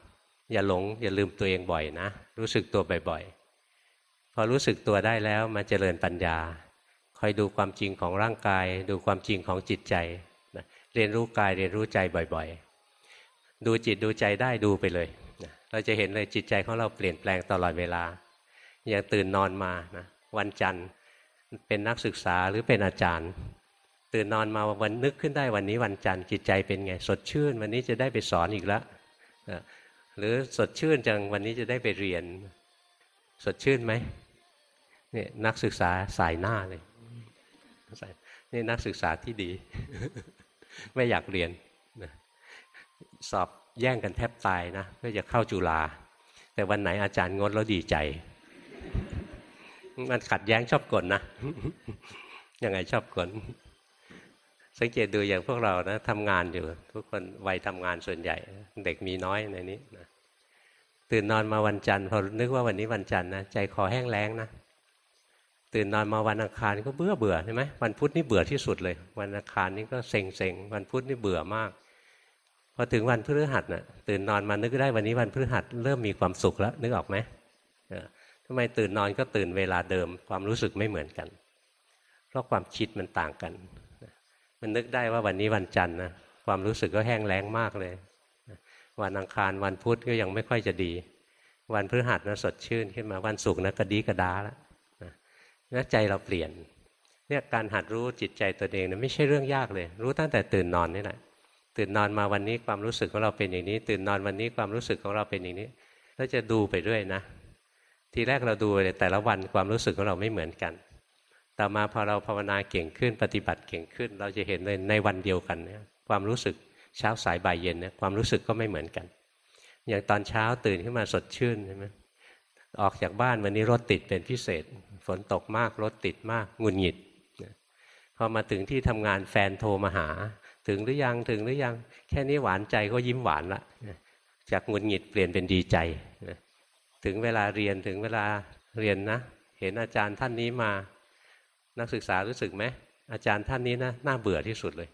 อย่าหลง อย่าลืมตัวเองบ่อยนะ รู้สึกตัวบ่อยๆ พอรู้สึกตัวได้แล้วมาเจริญปัญญา คอยดูความจริงของร่างกาย ดูความจริงของจิตใจนะเรียนรู้กายเรียนรู้ใจบ่อยๆ ดูจิตดูใจได้ดูไปเลยนะเราจะเห็นเลยจิตใจของเราเปลี่ยนแปลงตลอดเวลา อย่างตื่นนอนมานะวันจันทร์เป็นนักศึกษาหรือเป็นอาจารย์ ตื่นนอนมาวันนึกขึ้นได้วันนี้วันจันทร์จิตใจเป็นไง สดชื่น วันนี้จะได้ไปสอนอีกแล้ว หรือสดชื่นจังวันนี้จะได้ไปเรียน สดชื่นไหมนี่นักศึกษาสายหน้าเลยนี่นักศึกษาที่ดี ไม่อยากเรียนสอบแย่งกันแทบตายนะเพื่อจะเข้าจุฬาแต่วันไหนอาจารย์งดแล้วดีใจ มันขัดแย้งชอบกลนะยังไงชอบกล สังเกตดูอย่างพวกเรานะทำงานอยู่ ทุกคนวัยทำงานส่วนใหญ่ เด็กมีน้อยในนี้นะตื่นนอนมาวันจันทร์พอนึกว่าวันนี้วันจันทร์นะใจคอแห้งแล้งนะตื่นนอนมาวันอังคารก็เบื่อเบื่อใช่ไหมวันพุธนี่เบื่อที่สุดเลย วันอังคารนี่ก็เซ็งเซ็งวันพุธนี่เบื่อมากพอถึงวันพฤหัสนะ่ะตื่นนอนมานึกได้วันนี้วันพฤหัสเริ่มมีความสุขแล้ว นึกออกไหมทำไมตื่นนอนก็ตื่นเวลาเดิม ความรู้สึกไม่เหมือนกัน เพราะความคิดมันต่างกัน มันนึกได้ว่าวันนี้วันจันทร์นะความรู้สึกก็แห้งแล้งมากเลย วันอังคารวันพุธก็ยังไม่ค่อยจะดี วันพฤหัสนะสดชื่นขึ้นมาวันศุกร์นะกระดีกระดาแล้วนะใจเราเปลี่ยนเนี่ยการหัดรู้จิตใจตัวเองนะไม่ใช่เรื่องยากเลย รู้ตั้งแต่ตื่นนอนนี่แหละตื่นนอนมาวันนี้ความรู้สึกของเราเป็นอย่างนี้ ตื่นนอนวันนี้ความรู้สึกของเราเป็นอย่างนี้แล้วจะดูไปด้วยนะ ทีแรกเราดูเลยแต่ละวันความรู้สึกของเราไม่เหมือนกัน ต่อมาพอเราภาวนาเก่งขึ้น ปฏิบัติเก่งขึ้น เราจะเห็นเลยในวันเดียวกันเนี่ยความรู้สึกเช้าสายบ่ายเย็นเนี่ยความรู้สึกก็ไม่เหมือนกัน อย่างตอนเช้าตื่นขึ้นมาสดชื่นใช่ไหมออกจากบ้านวันนี้รถติดเป็นพิเศษ ฝนตกมากรถติดมากงุนหงิดพอมาถึงที่ทำงานแฟนโทรมาหา ถึงหรือยังถึงหรือยังแค่นี้หวานใจก็ยิ้มหวานละจากงุนหงิดเปลี่ยนเป็นดีใจถึงเวลาเรียนถึงเวลาเรียนนะ เห็นอาจารย์ท่านนี้มา นักศึกษารู้สึกไหมอาจารย์ท่านนี้นะน่าเบื่อที่สุดเลย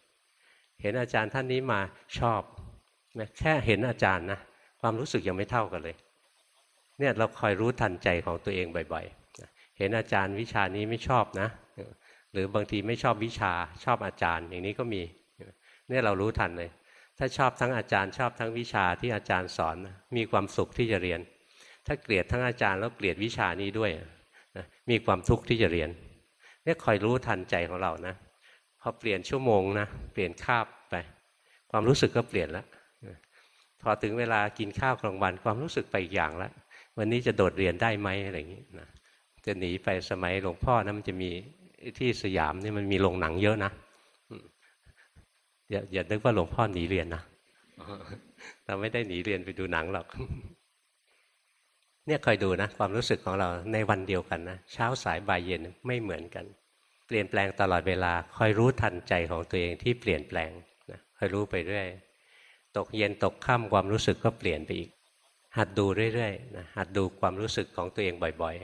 เห็นอาจารย์ท่านนี้มาชอบนะแค่เห็นอาจารย์นะความรู้สึกยังไม่เท่ากันเลย เนี่ยเราคอยรู้ทันใจของตัวเองบ่อยๆ เห็นอาจารย์วิชานี้ไม่ชอบนะ หรือบางทีไม่ชอบวิชาชอบอาจารย์อย่างนี้ก็มี เนี่ยเรารู้ทันเลย ถ้าชอบทั้งอาจารย์ชอบทั้งวิชาที่อาจารย์สอนมีความสุขที่จะเรียน ถ้าเกลียดทั้งอาจารย์แล้วเกลียดวิชานี้ด้วยมีความทุกข์ที่จะเรียน เนี่ยคอยรู้ทันใจของเรานะพอเปลี่ยนชั่วโมงนะเปลี่ยนคาบไป ความรู้สึกก็เปลี่ยนแล้วพอถึงเวลากินข้าวกลางวันความรู้สึกไปอีกอย่างแล้ววันนี้จะโดดเรียนได้ไหมอะไรอย่างนี้นะจะหนีไปสมัยหลวงพ่อนะมันจะมีที่สยามนี่มันมีโรงหนังเยอะนะอย่าอย่านึกว่าหลวงพ่อหนีเรียนนะเราไม่ได้หนีเรียนไปดูหนังหรอก เนี่ยคอยดูนะความรู้สึกของเราในวันเดียวกันนะเช้าสายบ่ายเย็นไม่เหมือนกัน เปลี่ยนแปลงตลอดเวลาคอยรู้ทันใจของตัวเองที่เปลี่ยนแปลงนะคอยรู้ไปเรื่อยตกเย็นตกค่ำความรู้สึกก็เปลี่ยนไปอีก หัดดูเรื่อยๆนะหัดดูความรู้สึกของตัวเองบ่อย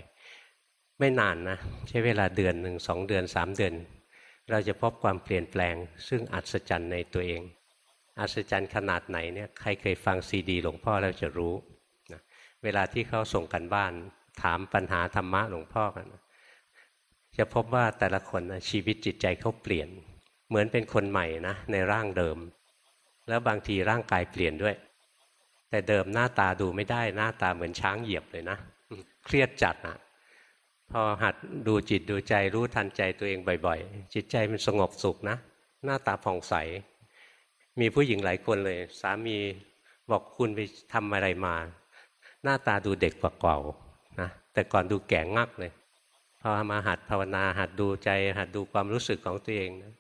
ๆ ไม่นานนะใช้เวลาเดือนหนึ่งสองเดือนสามเดือน เราจะพบความเปลี่ยนแปลง ซึ่งอัศจรรย์ในตัวเองอัศจรรย์ขนาดไหนเนี่ยใครเคยฟังซีดีหลวงพ่อแล้วจะรู้ เวลาที่เขาส่งกันบ้าน ถามปัญหาธรรมะหลวงพ่อกันจะพบว่าแต่ละคนนะชีวิตจิตใจเขาเปลี่ยน เหมือนเป็นคนใหม่นะในร่างเดิม แล้วบางทีร่างกายเปลี่ยนด้วย แต่เดิมหน้าตาดูไม่ได้หน้าตาเหมือนช้างเหยียบเลยนะ เครียดจัดนะพอหัดดูจิตดูใจรู้ทันใจตัวเองบ่อยๆ จิตใจมันสงบสุขนะ หน้าตาผ่องใส มีผู้หญิงหลายคนเลย สามีบอกคุณไปทำอะไรมา หน้าตาดูเด็กกว่าเก่านะแต่ก่อนดูแก่งักเลยพอมาหัดภาวนาหัดดูใจ หัดดูความรู้สึกของตัวเองนะ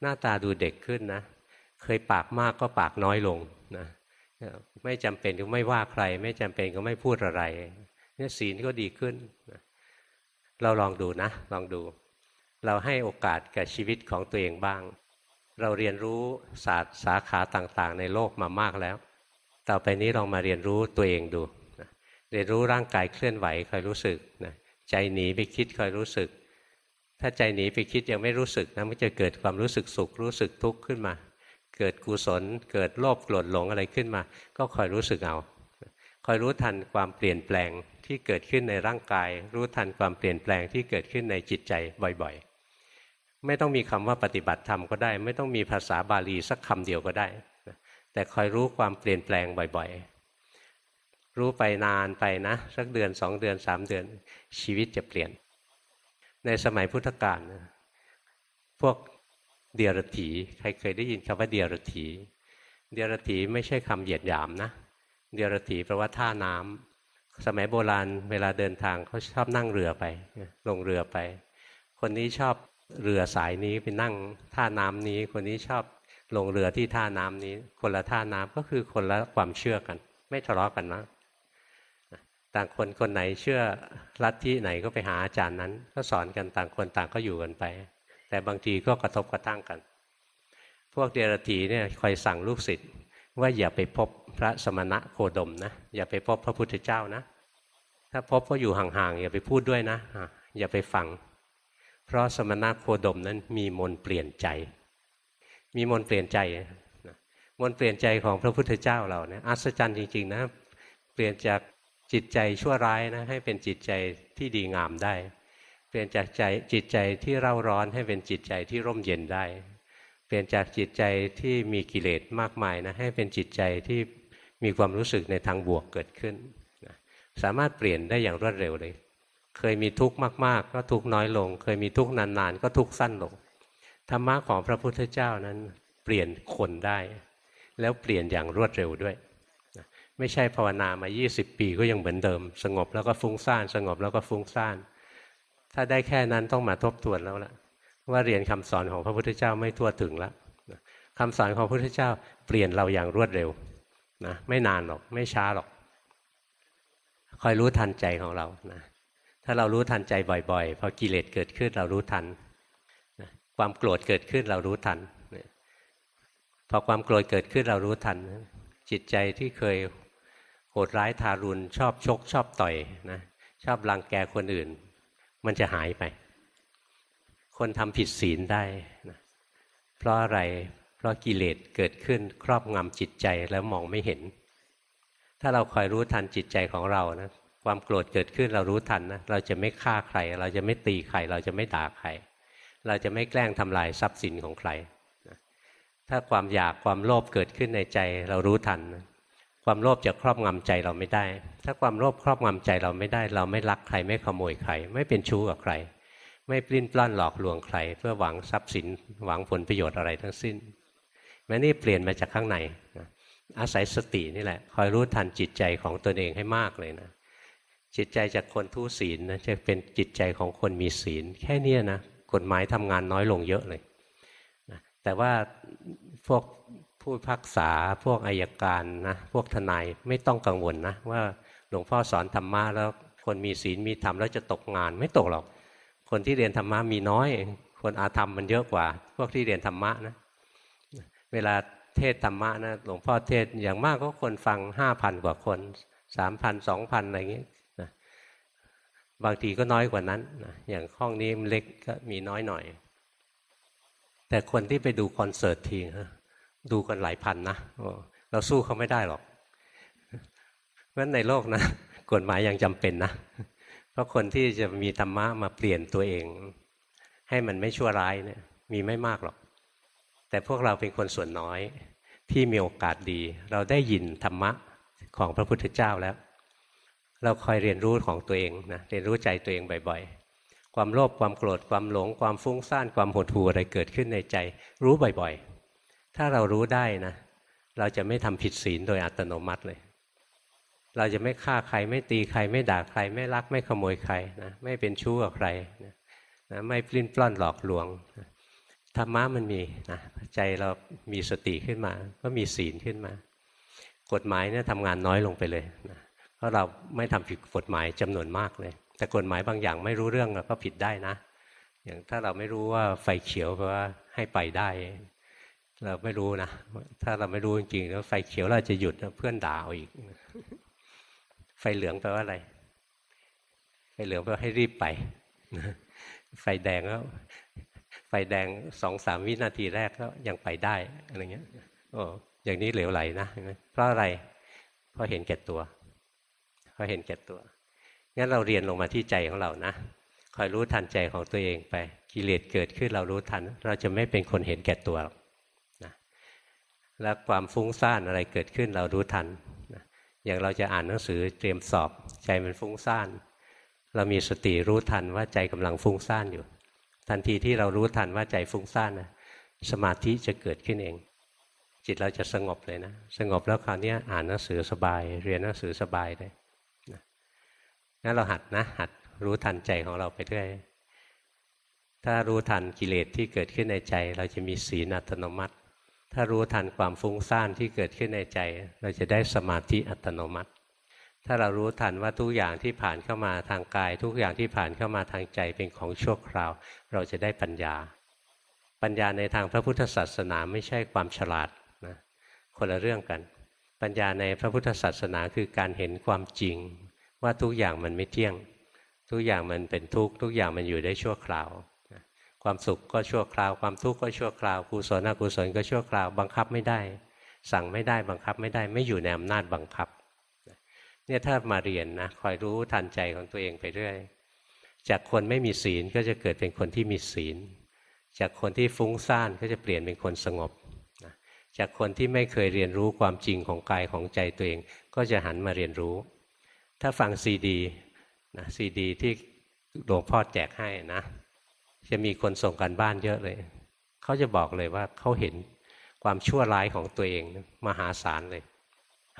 หน้าตาดูเด็กขึ้นนะ เคยปากมากก็ปากน้อยลงนะไม่จำเป็นก็ไม่ว่าใคร ไม่จำเป็นก็ไม่พูดอะไรเนี่ยศีลก็ดีขึ้นนะเราลองดูนะ ลองดู เราให้โอกาสกับชีวิตของตัวเองบ้าง เราเรียนรู้ศาสตร์สาขาต่างๆ ในโลกมามากแล้ว ต่อไปนี้ลองมาเรียนรู้ตัวเองดู เรียนรู้ร่างกายเคลื่อนไหวคอยรู้สึกนะใจหนีไปคิดคอยรู้สึก ถ้าใจหนีไปคิดยังไม่รู้สึกนะมันจะเกิดความรู้สึกสุขรู้สึกทุกข์ขึ้นมา เกิดกุศล เกิดโลภโกรธหลงอะไรขึ้นมา ก็คอยรู้สึกเอาคอยรู้ทันความเปลี่ยนแปลงที่เกิดขึ้นในร่างกาย รู้ทันความเปลี่ยนแปลงที่เกิดขึ้นในจิตใจบ่อย ๆ ไม่ต้องมีคำว่าปฏิบัติธรรมก็ได้ ไม่ต้องมีภาษาบาลีสักคำเดียวก็ได้แต่คอยรู้ความเปลี่ยนแปลงบ่อยๆ รู้ไปนานไปนะ สักเดือนสองเดือนสามเดือนชีวิตจะเปลี่ยน ในสมัยพุทธกาลพวกเดียรถีใครเคยได้ยินคำว่าเดียรถีเดียรถีไม่ใช่คำเหยียดหยามนะเดียรถีแปลว่าท่าน้ำสมัยโบราณเวลาเดินทางเขาชอบนั่งเรือไป ลงเรือไป คนนี้ชอบเรือสายนี้ไปนั่งท่าน้ำนี้ คนนี้ชอบลงเรือที่ท่าน้ำนี้ คนละท่าน้ำก็คือคนละความเชื่อกัน ไม่ทะเลาะกันนะ ต่างคนคนไหนเชื่อลัทธิไหนก็ไปหาอาจารย์นั้น ก็สอนกันต่างคนต่างก็อยู่กันไป แต่บางทีก็กระทบกระทั่งกัน พวกเดรธีเนี่ยคอยสั่งลูกศิษย์ว่าอย่าไปพบพระสมณะโคดมนะ อย่าไปพบพระพุทธเจ้านะ ถ้าพบก็อยู่ห่างๆอย่าไปพูดด้วยนะ อย่าไปฟัง เพราะสมณะโคดมนั้นมีมนเปลี่ยนใจ มีมนเปลี่ยนใจมนเปลี่ยนใจของพระพุทธเจ้าเราเนี่ยอัศจรรย์จริงๆนะเปลี่ยนจาก จิตใจชั่วร้ายนะให้เป็นจิตใจที่ดีงามได้ เปลี่ยนจากใจจิตใจที่เร่าร้อนให้เป็นจิตใจที่ร่มเย็นได้ เปลี่ยนจากจิตใจที่มีกิเลสมากมายนะให้เป็นจิตใจที่มีความรู้สึกในทางบวกเกิดขึ้นนะสามารถเปลี่ยนได้อย่างรวดเร็วเลย เคยมีทุกข์มาก ๆ ก็ทุกข์น้อยลง เคยมีทุกข์นานๆ ก็ทุกข์สั้นลงธรรมะของพระพุทธเจ้านั้นเปลี่ยนคนได้ แล้วเปลี่ยนอย่างรวดเร็วด้วย ไม่ใช่ภาวนามา 20 ปีก็ยังเหมือนเดิม สงบแล้วก็ฟุ้งซ่าน สงบแล้วก็ฟุ้งซ่าน ถ้าได้แค่นั้นต้องมาทบทวนแล้วล่ะ ว่าเรียนคำสอนของพระพุทธเจ้าไม่ทั่วถึงแล้วคำสอนของพระพุทธเจ้าเปลี่ยนเราอย่างรวดเร็วนะไม่นานหรอกไม่ช้าหรอก คอยรู้ทันใจของเรานะถ้าเรารู้ทันใจบ่อยๆพอกิเลสเกิดขึ้นเรารู้ทันนะความโกรธเกิดขึ้นเรารู้ทันพอความโกรธเกิดขึ้นเรารู้ทัน จิตใจที่เคย โหดร้ายทารุณชอบชก ชอบต่อยนะชอบรังแกคนอื่น มันจะหายไป คนทำผิดศีลได้นะเพราะอะไรเพราะกิเลสเกิดขึ้นครอบงำจิตใจแล้วมองไม่เห็น ถ้าเราคอยรู้ทันจิตใจของเรานะความโกรธเกิดขึ้นเรารู้ทันนะเราจะไม่ฆ่าใคร เราจะไม่ตีใคร เราจะไม่ด่าใคร เราจะไม่แกล้งทำลายทรัพย์สินของใครถ้าความอยากความโลภเกิดขึ้นในใจเรารู้ทันนะ ความโลภจะครอบงำใจเราไม่ได้ ถ้าความโลภครอบงำใจเราไม่ได้ เราไม่รักใครไม่ขโมยใคร ไม่เป็นชู้กับใคร ไม่ปลิ้นปล้อนหลอกลวงใคร เพื่อหวังทรัพย์สินหวังผลประโยชน์อะไรทั้งสิ้นแม้นี่เปลี่ยนมาจากข้างในอาศัยสตินี่แหละ คอยรู้ทันจิตใจของตนเองให้มากเลยนะจิตใจจากคนทุศีลนะจะเป็นจิตใจของคนมีศีล แค่นี้นะกฎหมายทำงานน้อยลงเยอะเลยนะแต่ว่าพวก ผู้พักษาพวกอายการนะพวกทนายไม่ต้องกังวลนะว่าหลวงพ่อสอนธรรมะแล้วคนมีศีลมีธรรมแล้วจะตกงานไม่ตกหรอก คนที่เรียนธรรมะมีน้อย คนอาธรรมมันเยอะกว่า พวกที่เรียนธรรมะนะ เวลาเทศธรรมะนะหลวงพ่อเทศอย่างมากก็คนฟังห้าพันกว่าคนสามพันสองพันอะไรอย่างนี้นะบางทีก็น้อยกว่านั้นนะอย่างห้องนี้มันเล็กก็มีน้อยหน่อย แต่คนที่ไปดูคอนเสิร์ตทีนะ ดูกันหลายพันนะเราสู้เขาไม่ได้หรอกเพราะในโลกนะกฎหมายยังจำเป็นนะ เพราะคนที่จะมีธรรมะมาเปลี่ยนตัวเอง ให้มันไม่ชั่วร้ายเนี่ยมีไม่มากหรอก แต่พวกเราเป็นคนส่วนน้อย ที่มีโอกาสดี เราได้ยินธรรมะของพระพุทธเจ้าแล้ว เราคอยเรียนรู้ของตัวเองนะเรียนรู้ใจตัวเองบ่อยๆ ความโลภความโกรธความหลง ความฟุ้งซ่านความหดหู่อะไรเกิดขึ้นในใจ รู้บ่อยๆ ถ้าเรารู้ได้นะ เราจะไม่ทำผิดศีลโดยอัตโนมัติเลย เราจะไม่ฆ่าใครไม่ตีใครไม่ด่าใคร ไม่ลักไม่ขโมยใครนะไม่เป็นชู้กับใครนะไม่ปลิ้นปล้อนหลอกลวงนะธรรมะมันมีนะใจเรามีสติขึ้นมา ก็มีศีลขึ้นมา กฎหมายเนี่ยทำงานน้อยลงไปเลยนะเพราะเราไม่ทำผิดกฎหมายจำนวนมากเลย แต่กฎหมายบางอย่างไม่รู้เรื่องเราก็ผิดได้นะ อย่างถ้าเราไม่รู้ว่าไฟเขียวแปลว่าให้ไปได้ เราไม่รู้นะ ถ้าเราไม่รู้จริงๆแล้วไฟเขียวเราจะหยุดเพื่อนด่าเอาอีก ไฟเหลืองแปลว่าอะไร ไฟเหลืองแปลว่าให้รีบไป ไฟแดงแล้วไฟแดงสองสามวินาทีแรกก็ยังไปได้อะไรเงี้ยโอ้อย่างนี้เหลวไหลนะเพราะอะไร เพราะเห็นแก่ตัวเพราะเห็นแก่ตัว งั้นเราเรียนลงมาที่ใจของเรานะคอยรู้ทันใจของตัวเองไป กิเลสเกิดขึ้นเรารู้ทัน เราจะไม่เป็นคนเห็นแก่ตัวหรอก แล้วความฟุ้งซ่านอะไรเกิดขึ้นเรารู้ทัน อย่างเราจะอ่านหนังสือเตรียมสอบใจมันฟุ้งซ่าน เรามีสติรู้ทันว่าใจกำลังฟุ้งซ่านอยู่ ทันทีที่เรารู้ทันว่าใจฟุ้งซ่านนะสมาธิจะเกิดขึ้นเอง จิตเราจะสงบเลยนะ สงบแล้วคราวนี้อ่านหนังสือสบาย เรียนหนังสือสบายเลยนะงั้นเราหัดนะหัดรู้ทันใจของเราไปเรื่อยถ้ารู้ทันกิเลสที่เกิดขึ้นในใจ เราจะมีศีลอัตโนมัติ ถ้ารู้ทันความฟุ้งซ่านที่เกิดขึ้นในใจ เราจะได้สมาธิอัตโนมัติ ถ้าเรารู้ทันว่าทุกอย่างที่ผ่านเข้ามาทางกาย ทุกอย่างที่ผ่านเข้ามาทางใจเป็นของชั่วคราว เราจะได้ปัญญา ปัญญาในทางพระพุทธศาสนาไม่ใช่ความฉลาดนะคนละเรื่องกัน ปัญญาในพระพุทธศาสนาคือการเห็นความจริง ว่าทุกอย่างมันไม่เที่ยง ทุกอย่างมันเป็นทุกข์ทุกอย่างมันอยู่ได้ชั่วคราว ความสุขก็ชั่วคราว ความทุกข์ก็ชั่วคราวกุศลอกุศลก็ชั่วคราวบังคับไม่ได้ สั่งไม่ได้บังคับไม่ได้ไม่อยู่ในอำนาจบังคับเนี่ยถ้ามาเรียนนะคอยรู้ทันใจของตัวเองไปเรื่อยจากคนไม่มีศีลก็จะเกิดเป็นคนที่มีศีล จากคนที่ฟุ้งซ่านก็จะเปลี่ยนเป็นคนสงบจากคนที่ไม่เคยเรียนรู้ความจริงของกายของใจตัวเอง ก็จะหันมาเรียนรู้ ถ้าฟังซีดีนะซีดีที่หลวงพ่อแจกให้นะ จะมีคนส่งกันบ้านเยอะเลย เขาจะบอกเลยว่าเขาเห็นความชั่วร้ายของตัวเองมหาศาลเลย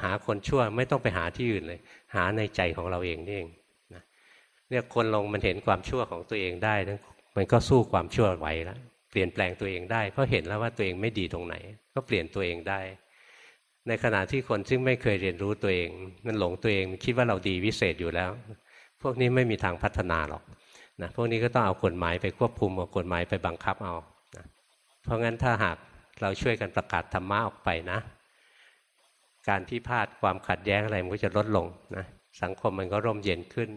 หาคนชั่วไม่ต้องไปหาที่อื่นเลย หาในใจของเราเองนี่เองนะเนี่ยคนลงมันเห็นความชั่วของตัวเองได้มันก็สู้ความชั่วไหวแล้วเปลี่ยนแปลงตัวเองได้เพราะเห็นแล้วว่าตัวเองไม่ดีตรงไหน ก็เปลี่ยนตัวเองได้ ในขณะที่คนซึ่งไม่เคยเรียนรู้ตัวเอง มันหลงตัวเองคิดว่าเราดีวิเศษอยู่แล้ว พวกนี้ไม่มีทางพัฒนาหรอก นะพวกนี้ก็ต้องเอากฎหมายไปควบคุมเอากฎหมายไปบังคับเอานะเพราะงั้นถ้าหากเราช่วยกันประกาศธรรมะออกไปนะ การพิพาทความขัดแย้งอะไรมันก็จะลดลงนะสังคมมันก็ร่มเย็นขึ้น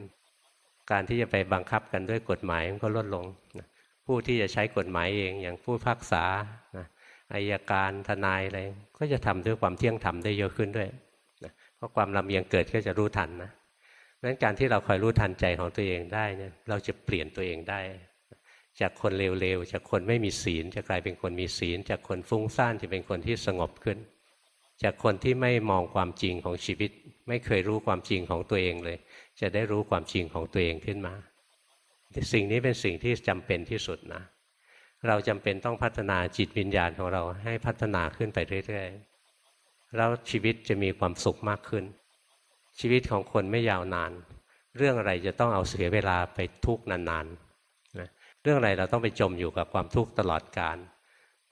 การที่จะไปบังคับกันด้วยกฎหมายมันก็ลดลงนะผู้ที่จะใช้กฎหมายเองอย่างผู้พักษานะอายการทนายอะไรก็จะทำด้วยความเที่ยงธรรมได้เยอะขึ้นด้วยนะเพราะความลำเอียงเกิดก็จะรู้ทันนะ นั้นการที่เราคอยรู้ทันใจของตัวเองได้เนี่ยเราจะเปลี่ยนตัวเองได้ จากคนเลวๆจากคนไม่มีศีล จะกลายเป็นคนมีศีล จากคนฟุ้งซ่านจะเป็นคนที่สงบขึ้น จากคนที่ไม่มองความจริงของชีวิต ไม่เคยรู้ความจริงของตัวเองเลย จะได้รู้ความจริงของตัวเองขึ้นมาสิ่งนี้เป็นสิ่งที่จำเป็นที่สุดนะ เราจำเป็นต้องพัฒนาจิตวิญญาณของเราให้พัฒนาขึ้นไปเรื่อยๆแล้วชีวิตจะมีความสุขมากขึ้น ชีวิตของคนไม่ยาวนาน เรื่องอะไรจะต้องเอาเสียเวลาไปทุกข์นานๆนะเรื่องอะไรเราต้องไปจมอยู่กับความทุกข์ตลอดกาล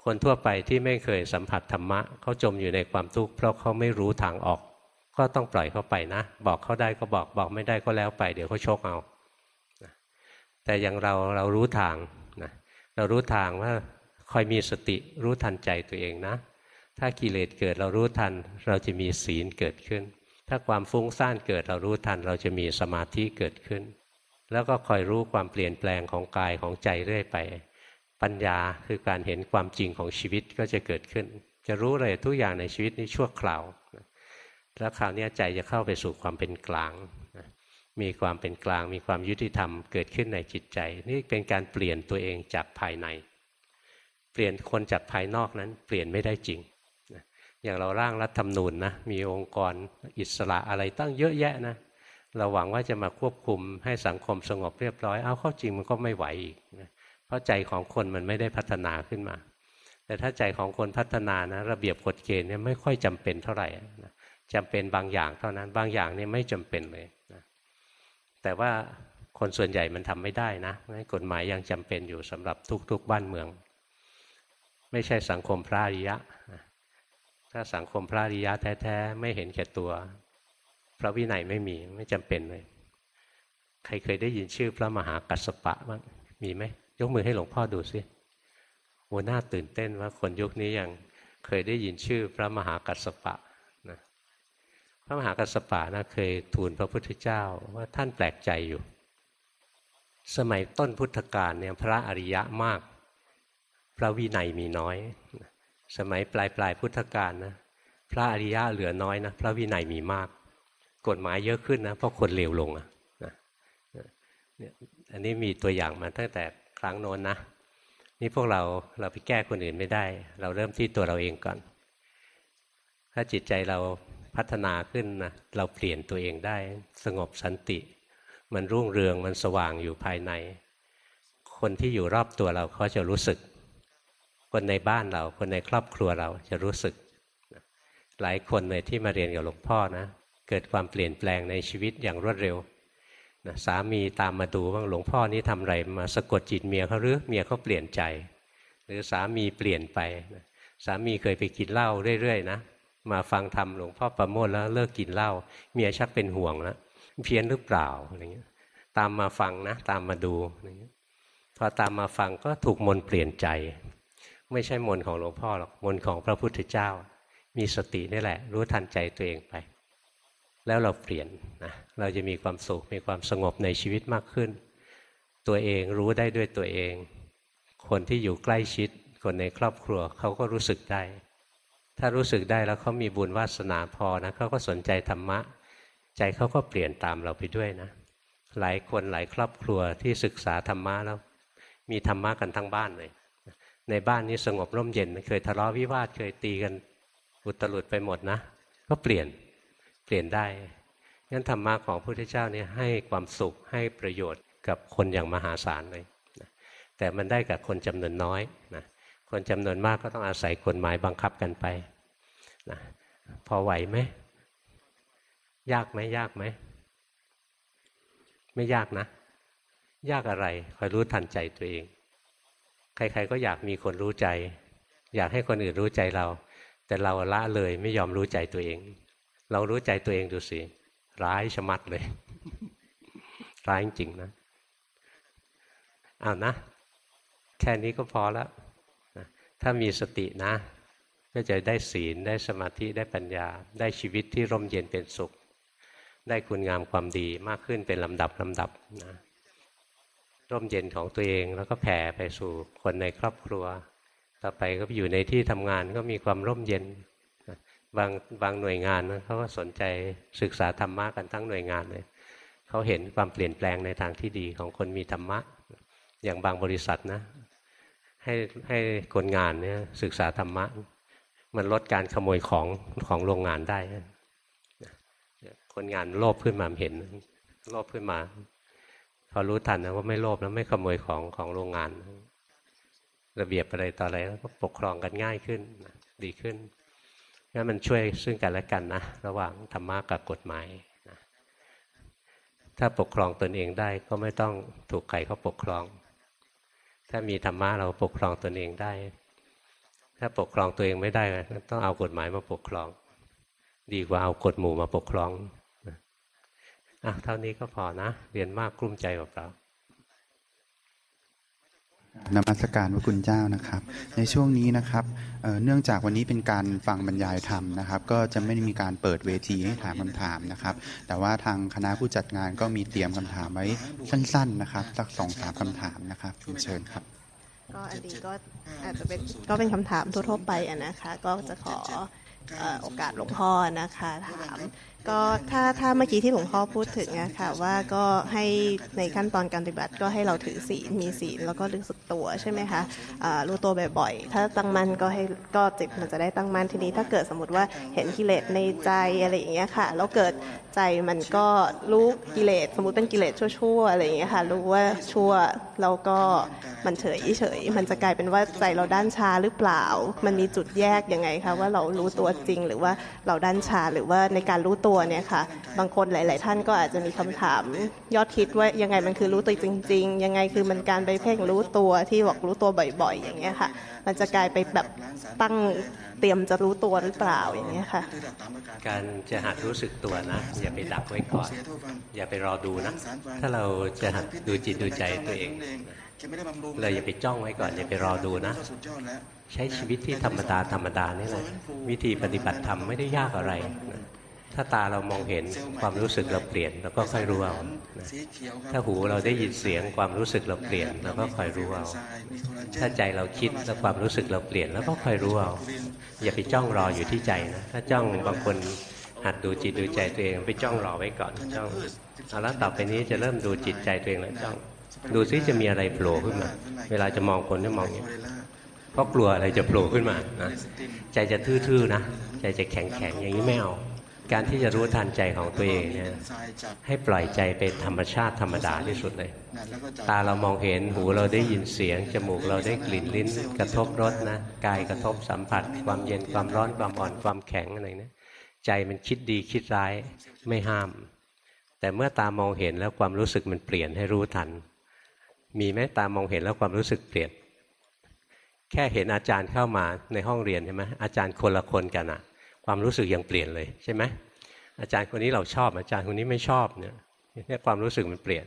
คนทั่วไปที่ไม่เคยสัมผัสธรรมะเขาจมอยู่ในความทุกข์เพราะเขาไม่รู้ทางออก ก็ต้องปล่อยเขาไปนะ บอกเขาได้ก็บอกบอกไม่ได้ก็แล้วไป เดี๋ยวเขาชกเอาแต่อย่างเราเรารู้ทางนะเรารู้ทางว่าคอยมีสติรู้ทันใจตัวเองนะ ถ้ากิเลสเกิดเรารู้ทันเราจะมีศีลเกิดขึ้น ถ้าความฟุ้งซ่านเกิดเรารู้ทัน เราจะมีสมาธิเกิดขึ้น แล้วก็คอยรู้ความเปลี่ยนแปลงของกายของใจเรื่อยไป ปัญญาคือการเห็นความจริงของชีวิตก็จะเกิดขึ้น จะรู้เลยทุกอย่างในชีวิตนี้ชั่วคราวแล้วคราวนี้ใจจะเข้าไปสู่ความเป็นกลางมีความเป็นกลางมีความยุติธรรมเกิดขึ้นในจิตใจ นี่เป็นการเปลี่ยนตัวเองจากภายใน เปลี่ยนคนจากภายนอกนั้นเปลี่ยนไม่ได้จริง อย่างเราร่างรัฐธรรมนูญนะมีองค์กรอิสระอะไรตั้งเยอะแยะนะเราหวังว่าจะมาควบคุมให้สังคมสงบเรียบร้อย เอาเข้าจริงมันก็ไม่ไหวอีกนะเพราะใจของคนมันไม่ได้พัฒนาขึ้นมา แต่ถ้าใจของคนพัฒนานะ ระเบียบกฎเกณฑ์เนี่ยไม่ค่อยจำเป็นเท่าไหร่นะจำเป็นบางอย่างเท่านั้น บางอย่างเนี่ยไม่จำเป็นเลยนะแต่ว่าคนส่วนใหญ่มันทำไม่ได้นะกฎหมายยังจำเป็นอยู่สำหรับทุกๆบ้านเมือง ไม่ใช่สังคมพระอริยะ ถ้าสังคมพระอริยะแท้ๆ ไม่เห็นแก่ตัว พระวินัยไม่มีไม่จำเป็นเลย ใครเคยได้ยินชื่อพระมหากัสปะบ้างมีไหมยกมือให้หลวงพ่อดูสิโหน่าตื่นเต้นว่าคนยุคนี้ยังเคยได้ยินชื่อพระมหากัสปะนะพระมหากัสปะนะเคยทูลพระพุทธเจ้าว่าท่านแปลกใจอยู่ สมัยต้นพุทธกาลเนี่ยพระอริยะมาก พระวินัยมีน้อย สมัยปลายปลายพุทธกาลนะพระอริยะเหลือน้อยนะพระวินัยมีมาก กฎหมายเยอะขึ้นนะเพราะคนเลวลงอะนะอันนี้มีตัวอย่างมาตั้งแต่ครั้งโน้นนะนี่พวกเราเราไปแก้คนอื่นไม่ได้ เราเริ่มที่ตัวเราเองก่อน ถ้าจิตใจเราพัฒนาขึ้นนะเราเปลี่ยนตัวเองได้ สงบสันติ มันรุ่งเรืองมันสว่างอยู่ภายใน คนที่อยู่รอบตัวเราเขาจะรู้สึก คนในบ้านเรา คนในครอบครัวเราจะรู้สึก หลายคนเลยที่มาเรียนกับหลวงพ่อนะ เกิดความเปลี่ยนแปลงในชีวิตอย่างรวดเร็วนะสามีตามมาดูว่าหลวงพ่อนี้ทำอะไรมาสะกดจิตเมียเขาหรือเมียเขาเปลี่ยนใจ หรือสามีเปลี่ยนไปสามีเคยไปกินเหล้าเรื่อยๆนะมาฟังธรรมหลวงพ่อประโมทแล้วเลิกกินเหล้าเมียชักเป็นห่วงแล้วเพี้ยนหรือเปล่าอะไรเงี้ยตามมาฟังนะ ตามมาดูอะไรเงี้ยพอตามมาฟังก็ถูกมนเปลี่ยนใจ ไม่ใช่มนของหลวงพ่อหรอกมนของพระพุทธเจ้า มีสตินี่แหละ รู้ทันใจตัวเองไป แล้วเราเปลี่ยนนะเราจะมีความสุขมีความสงบในชีวิตมากขึ้น ตัวเองรู้ได้ด้วยตัวเอง คนที่อยู่ใกล้ชิด คนในครอบครัวเขาก็รู้สึกได้ ถ้ารู้สึกได้แล้วเขามีบุญวาสนาพอนะเขาก็สนใจธรรมะ ใจเขาก็เปลี่ยนตามเราไปด้วยนะ หลายคนหลายครอบครัวที่ศึกษาธรรมะแล้ว มีธรรมะกันทั้งบ้านเลย ในบ้านนี้สงบร่มเย็นเคยทะเลาะวิวาทเคยตีกันอุตลุดไปหมดนะ ก็เปลี่ยนเปลี่ยนได้งั้นธรรมะของพระพุทธเจ้าเนี่ยให้ความสุขให้ประโยชน์กับคนอย่างมหาศาลเลยแต่มันได้กับคนจำนวนน้อยนะคนจำนวนมากก็ต้องอาศัยกฎหมายบังคับกันไปนะพอไหวไหมยากไหมยากไหมไม่ยากนะ ยากอะไรคอยรู้ทันใจตัวเอง ใครๆก็อยากมีคนรู้ใจ อยากให้คนอื่นรู้ใจเรา แต่เราละเลยไม่ยอมรู้ใจตัวเอง เรารู้ใจตัวเองดูสิร้ายชะมัดเลย ร้ายจริงๆนะเอานะ แค่นี้ก็พอแล้วถ้ามีสตินะ ก็จะได้ศีลได้สมาธิได้ปัญญา ได้ชีวิตที่ร่มเย็นเป็นสุข ได้คุณงามความดีมากขึ้นเป็นลำดับลำดับนะ ร่มเย็นของตัวเอง แล้วก็แผ่ไปสู่คนในครอบครัว ต่อไปก็อยู่ในที่ทำงานก็มีความร่มเย็นบางบางหน่วยงานนะเขาก็สนใจศึกษาธรรมะกันทั้งหน่วยงานเลยเขาเห็นความเปลี่ยนแปลงในทางที่ดีของคนมีธรรมะ อย่างบางบริษัทนะ ให้ให้คนงานเนี่ยศึกษาธรรมะ มันลดการขโมยของของโรงงานได้ คนงานโลภขึ้นมาเห็นโลภขึ้นมา พอรู้ทันนะว่าไม่โลภแล้วไม่ขโมยของของโรงงาน ระเบียบอะไรต่ออะไรก็ปกครองกันง่ายขึ้นดีขึ้นงั้นมันช่วยซึ่งกันและกันนะระหว่างธรรมะกับกฎหมายนะถ้าปกครองตนเองได้ก็ไม่ต้องถูกใครเขาปกครอง ถ้ามีธรรมะเราปกครองตนเองได้ ถ้าปกครองตัวเองไม่ได้ต้องเอากฎหมายมาปกครอง ดีกว่าเอากฎหมู่มาปกครอง อะเท่านี้ก็พอนะ เรียนมากกลุ้มใจเปล่านมัสการพระคุณเจ้านะครับ ในช่วงนี้นะครับเอ่อเนื่องจากวันนี้เป็นการฟังบรรยายธรรมนะครับ ก็จะไม่ได้มีการเปิดเวทีให้ถามคำถามนะครับ แต่ว่าทางคณะผู้จัดงานก็มีเตรียมคำถามไว้สั้น ๆนะครับ สักสองสามคำถามนะครับเชิญครับ ก็อันนี้ก็อาจจะเป็นก็เป็นคำถามทั่วๆไปอะนะคะ ก็จะขอเอ่อโอกาสหลวงพ่อนะคะ ถาม ก็ถ้าถ้าเมื่อกี้ที่หลวงพ่อพูดถึงอะค่ะว่าก็ให้ในขั้นตอนการปฏิบัติก็ให้เราถือศีลมีศีลแล้วก็รู้สึกตัวใช่ไหมคะรู้ตัวบ่อยๆ ถ้าตั้งมั่นก็ให้ก็จิตมันจะได้ตั้งมั่นทีนี้ ถ้าเกิดสมมติว่าเห็นกิเลสในใจอะไรอย่างเงี้ยค่ะแล้วเกิดใจมันก็รู้กิเลสสมมติเป็นกิเลสชั่วๆอะไรอย่างเงี้ยค่ะรู้ว่าชั่วแล้วก็มันเฉยเฉยมันจะกลายเป็นว่าใจเราด้านชาหรือเปล่า มันมีจุดแยกยังไงคะว่าเรารู้ตัวจริงหรือว่าเราด้านชาหรือว่าในการรู้ตัวเนี่ยค่ะ บางคนหลาย ๆ ท่านก็อาจจะมีคำถาม ยอดคิดว่ายังไงมันคือรู้ตัวจริง ๆ ยังไงคือมันการไปเพ่งรู้ตัวที่บอกรู้ตัวบ่อย ๆ อย่างเงี้ยค่ะมันจะกลายไปแบบตั้งเตรียมจะรู้ตัวหรือเปล่าอย่างเงี้ยค่ะ การจะหัดรู้สึกตัวนะอย่าไปดักไว้ก่อน อย่าไปรอดูนะ ถ้าเราจะหัดดูจิตดูใจตัวเองเราอย่าไปจ้องไว้ก่อนอย่าไปรอดูนะ ใช้ชีวิตที่ธรรมดาธรรมดานี่แหละวิธีปฏิบัติธรรมไม่ได้ยากอะไรนะ ถ้าตาเรามองเห็นความรู้สึกเราเปลี่ยนเราก็ค่อยรู้เอาถ้าหูเราได้ยินเสียงความรู้สึกเราเปลี่ยนเราก็ค่อยรู้เอาถ้าใจเราคิดแล้วความรู้สึกเราเปลี่ยนแล้วก็ค่อยรู้เอาอย่าไปจ้องรออยู่ที่ใจนะถ้าจ้องบางคนหัดดูจิตดูใจตัวเองไปจ้องรอไว้ก่อนจ้องเอาแล้วต่อไปนี้จะเริ่มดูจิตใจตัวเองแล้วจ้องดูซิจะมีอะไรโผล่ขึ้นมา เวลาจะมองคนจะมองอย่างนี้เพราะกลัวอะไรจะโผล่ขึ้นมานะใจจะทื่อๆนะใจจะแข็งๆอย่างนี้ไม่เอา การที่จะรู้ทันใจของตัวเองเนี่ยให้ปล่อยใจเป็นธรรมชาติธรรมดาที่สุดเลย ตาเรามองเห็นหูเราได้ยินเสียง จมูกเราได้กลิ่นลิ้น กระทบรสนะกายกระทบสัมผัส ความเย็นความร้อนความอ่อนความแข็งอะไรเนี่ยใจมันคิดดีคิดร้ายไม่ห้าม แต่เมื่อตามองเห็นแล้วความรู้สึกมันเปลี่ยนให้รู้ทัน มีไหมตามองเห็นแล้วความรู้สึกเปลี่ยน แค่เห็นอาจารย์เข้ามาในห้องเรียนใช่ไหมอาจารย์คนละคนกันอะ ความรู้สึกยังเปลี่ยนเลยใช่ไหมอาจารย์คนนี้เราชอบ อาจารย์คนนี้ไม่ชอบเนี่ยเนี่ยความรู้สึกมันเปลี่ยน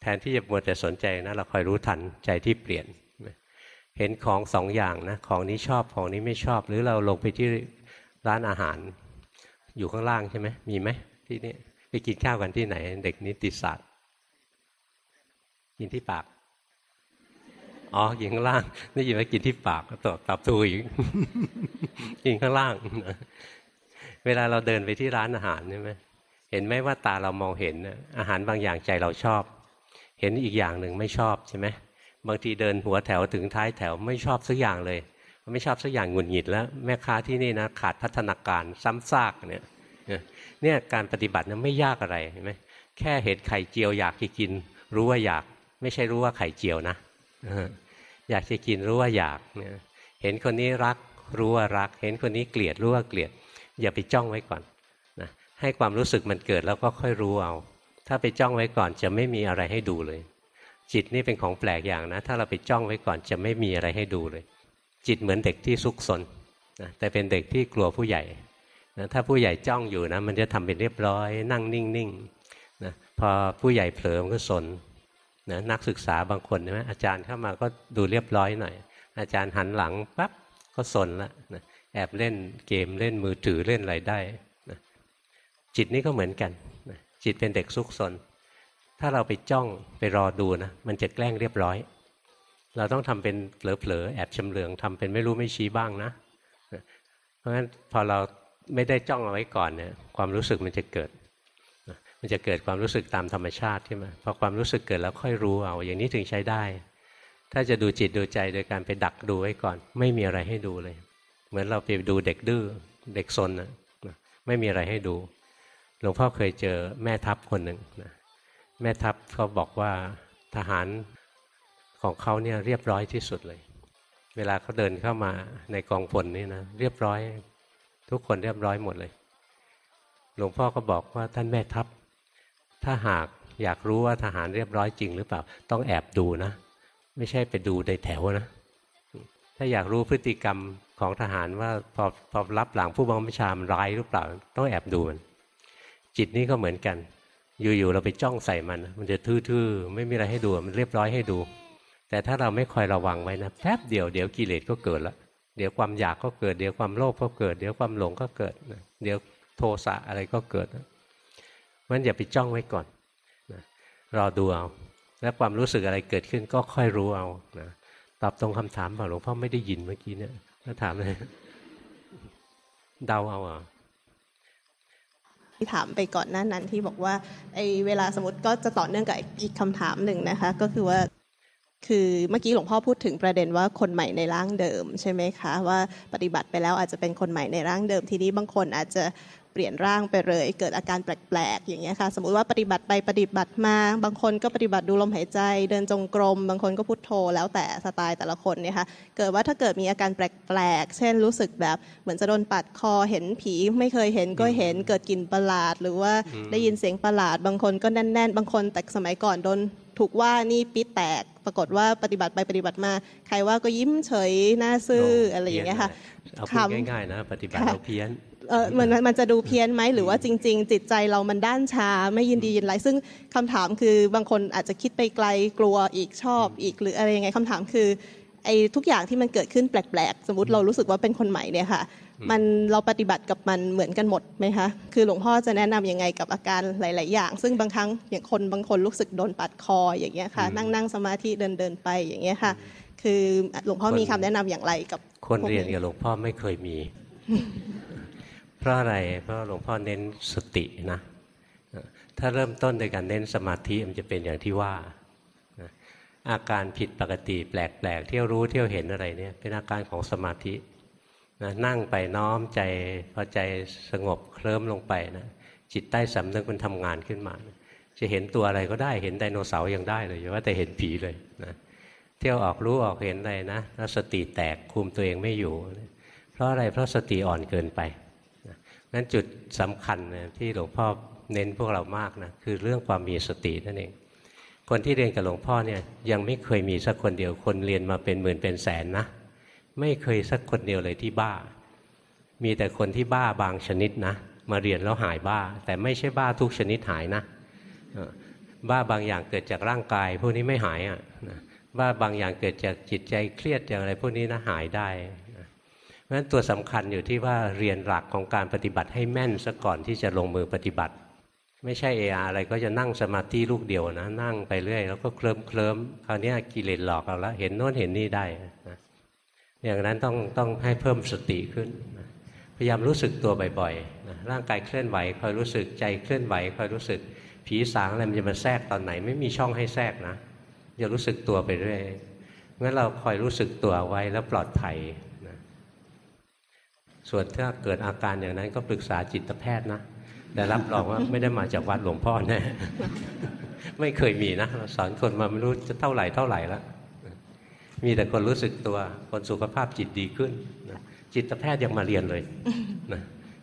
แทนที่จะมัวแต่สนใจนะเราคอยรู้ทันใจที่เปลี่ยน เห็นของสองอย่างนะของนี้ชอบของนี้ไม่ชอบ หรือเราลงไปที่ร้านอาหาร อยู่ข้างล่างใช่ไหมมีไหมที่นี่ไปกินข้าวกันที่ไหน เด็กนิติศาสตร์กินที่ปากอ๋อกินข้างล่างได้ยินว่ากินที่ปากก็ตอบตอบถูกอีกกินข้างล่าง เวลาเราเดินไปที่ร้านอาหารใช่ไหมเห็นไหมว่าตาเรามองเห็นน่ะอาหารบางอย่างใจเราชอบ เห็นอีกอย่างหนึ่งไม่ชอบใช่ไหมบางทีเดินหัวแถวถึงท้ายแถวไม่ชอบสักอย่างเลย ไม่ชอบสักอย่างหงุดหงิดแล้วแม่ค้าที่นี่นะขาดพัฒนาการซ้ำซากเนี่ยเนี่ยการปฏิบัตินั้นไม่ยากอะไรเห็นไหมแค่เห็นไข่เจียวอยากจะกิน รู้ว่าอยาก ไม่ใช่รู้ว่าไข่เจียวนะอยากจะกินรู้ว่าอยากเนี่ยเห็นคนนี้รักรู้ว่ารัก เห็นคนนี้เกลียดรู้ว่าเกลียด อย่าไปจ้องไว้ก่อนนะให้ความรู้สึกมันเกิดแล้วก็ค่อยรู้เอา ถ้าไปจ้องไว้ก่อนจะไม่มีอะไรให้ดูเลย จิตนี่เป็นของแปลกอย่างนะ ถ้าเราไปจ้องไว้ก่อนจะไม่มีอะไรให้ดูเลย จิตเหมือนเด็กที่ซุกซนนะแต่เป็นเด็กที่กลัวผู้ใหญ่นะถ้าผู้ใหญ่จ้องอยู่นะ มันจะทำเป็นเรียบร้อย นั่งนิ่งๆนะพอผู้ใหญ่เผลอมันก็สนนะนักศึกษาบางคนใช่ไหมอาจารย์เข้ามาก็ดูเรียบร้อยหน่อย อาจารย์หันหลังปั๊บก็สนละนะ แอบเล่นเกมเล่นมือถือเล่นอะไรได้นะจิตนี่ก็เหมือนกันนะจิตเป็นเด็กซุกซนถ้าเราไปจ้องไปรอดูนะมันจะแกล้งเรียบร้อย เราต้องทำเป็นเผลอๆแอบชำเลืองทำเป็นไม่รู้ไม่ชี้บ้างนะ เพราะฉะนั้นพอเราไม่ได้จ้องเอาไว้ก่อนเนี่ยความรู้สึกมันจะเกิด มันจะเกิดความรู้สึกตามธรรมชาติที่มาพอความรู้สึกเกิดแล้วค่อยรู้เอาอย่างนี้ถึงใช้ได้ ถ้าจะดูจิตดูใจโดยการไปดักดูไว้ก่อน ไม่มีอะไรให้ดูเลย เหมือนเราไปดูเด็กดื้อเด็กซนนะไม่มีอะไรให้ดู หลวงพ่อเคยเจอแม่ทัพคนหนึ่งนะแม่ทัพเขาบอกว่าทหารของเขาเนี่ยเรียบร้อยที่สุดเลย เวลาเขาเดินเข้ามาในกองพลนี่นะเรียบร้อย ทุกคนเรียบร้อยหมดเลย หลวงพ่อก็บอกว่าท่านแม่ทัพ ถ้าหากอยากรู้ว่าทหารเรียบร้อยจริงหรือเปล่า ต้องแอบดูนะ ไม่ใช่ไปดูในแถวนะ ถ้าอยากรู้พฤติกรรม ของทหารว่าพอพอรับหลังผู้บังคับบัญชามันร้ายหรือเปล่าต้องแอบดูมันจิตนี้ก็เหมือนกัน อยู่ๆเราไปจ้องใส่มัน มันจะทื่อๆไม่มีอะไรให้ดูมันเรียบร้อยให้ดู แต่ถ้าเราไม่คอยระวังไว้นะแป๊บเดียวเดี๋ยวกิเลสก็เกิดละเดี๋ยวความอยากก็เกิดเดี๋ยวความโลภก็เกิดเดี๋ยวความหลงก็เกิดเดี๋ยวโทสะอะไรก็เกิดมันอย่าไปจ้องไว้ก่อนนะรอดูเอาแล้วความรู้สึกอะไรเกิดขึ้นก็ค่อยรู้เอานะตอบตรงคำถามเปล่าหลวงพ่อไม่ได้ยินเมื่อกี้เนี่ย ถ้าถามเลยเดาเอาอะที่ถามไปก่อนหน้านั้นที่บอกว่าไอ้เวลาสมมติก็จะต่อเนื่องกับอีกคำถามหนึ่งนะคะ ก็คือว่าคือเมื่อกี้หลวงพ่อพูดถึงประเด็นว่าคนใหม่ในร่างเดิมใช่ไหมคะว่าปฏิบัติไปแล้วอาจจะเป็นคนใหม่ในร่างเดิมทีนี้บางคนอาจจะ เปลี่ยนร่างไปเลย เกิดอาการแปลกๆอย่างเงี้ยค่ะ สมมุติว่าปฏิบัติไปปฏิบัติมา บางคนก็ปฏิบัติดูลมหายใจ เดินจงกรม บางคนก็พุทโธ แล้วแต่สไตล์แต่ละคนเนี่ยค่ะ เกิดว่าถ้าเกิดมีอาการแปลกๆ เช่นรู้สึกแบบเหมือนจะโดนปัดคอ เห็นผีไม่เคยเห็นก็เห็น เกิดกลิ่นประหลาด หรือว่าได้ยินเสียงประหลาด บางคนก็แน่น ๆ บางคนแต่สมัยก่อนโดนถูกว่านี่ปิดแตกปรากฏว่าปฏิบัติไปปฏิบัติมา ใครว่าก็ยิ้มเฉยหน้าซื่ออะไรอย่างเงี้ยค่ะเอาพูดง่ายๆนะ ปฏิบัติเราเพี้ยน เออมันมันจะดูเพี้ยนไหมหรือว่าจริง ๆ จิตใจเรามันด้านชาไม่ยินดียินไรซึ่งคำถามคือบางคนอาจจะคิดไปไกลกลัวอีกชอบอีกหรืออะไรยังไงคำถามคือไอ้ทุกอย่างที่มันเกิดขึ้นแปลกๆ สมมติเรารู้สึกว่าเป็นคนใหม่เนี่ยค่ะ มันเราปฏิบัติกับมันเหมือนกันหมดไหมคะ คือหลวงพ่อจะแนะนํำยังไงกับอาการหลาย ๆ อย่าง ซึ่งบางครั้งอย่างคนบางคนรู้สึกโดนปัดคออย่างเงี้ยค่ะ นั่งนั่งสมาธิเดินเดินไปอย่างเงี้ยค่ะ คือหลวงพ่อมีคำแนะนำอย่างไรกับ คนเรียนกับหลวงพ่อไม่เคยมี เพราะอะไรเพราะหลวงพ่อเน้นสตินะถ้าเริ่มต้นโดยการเน้นสมาธิมันจะเป็นอย่างที่ว่าอาการผิดปกติแปลกๆเที่ยวรู้เที่ยวเห็นอะไรเนี่ยเป็นอาการของสมาธินะนั่งไปน้อมใจพอใจสงบเคลิ้มลงไปนะจิตใต้สำนึกมันทำงานขึ้นมาจะเห็นตัวอะไรก็ได้เห็นไดโนเสาร์ยังได้เลยอย่าว่าแต่เห็นผีเลยนะเที่ยวออกรู้ออกเห็นอะไรนะแล้วสติแตกคุมตัวเองไม่อยู่ เพราะอะไรเพราะสติอ่อนเกินไป นั้นจุดสำคัญนะที่หลวงพ่อเน้นพวกเรามากนะคือเรื่องความมีสตินั่นเอง คนที่เรียนกับหลวงพ่อเนี่ยยังไม่เคยมีสักคนเดียวคนเรียนมาเป็นหมื่นเป็นแสนนะไม่เคยสักคนเดียวเลยที่บ้า มีแต่คนที่บ้าบางชนิดนะมาเรียนแล้วหายบ้า แต่ไม่ใช่บ้าทุกชนิดหายนะบ้าบางอย่างเกิดจากร่างกาย พวกนี้ไม่หายอะบ้าบางอย่างเกิดจากจิตใจเครียดจากอะไรพวกนี้นะหายได้ เพราะฉะนั้นตัวสำคัญอยู่ที่ว่าเรียนหลักของการปฏิบัติให้แม่นซะก่อนที่จะลงมือปฏิบัติ ไม่ใช่เออะไรก็จะนั่งสมาธิลูกเดียวนะ นั่งไปเรื่อย แล้วก็เคลิ้มเคลิ้มคราวนี้กิเลสหลอกเราแล้วเห็นโน้นเห็นนี่ได้นะอย่างนั้นต้องต้องให้เพิ่มสติขึ้นนะพยายามรู้สึกตัวบ่อยๆนะร่างกายเคลื่อนไหวคอยรู้สึกใจเคลื่อนไหวคอยรู้สึกผีสางอะไรมันจะมาแทรกตอนไหน ไม่มีช่องให้แทรกนะอย่ารู้สึกตัวไปเรื่อยงั้นเราคอยรู้สึกตัวไว้แล้วปลอดภัย ส่วนถ้าเกิดอาการอย่างนั้นก็ปรึกษาจิตแพทย์นะ แต่รับรองว่าไม่ได้มาจากวัดหลวงพ่อแน่ไม่เคยมีนะเราสอนคนมาไม่รู้จะเท่าไหร่เท่าไหร่แล้วมีแต่คนรู้สึกตัวคนสุขภาพจิตดีขึ้นจิตแพทย์ยังมาเรียนเลยนะ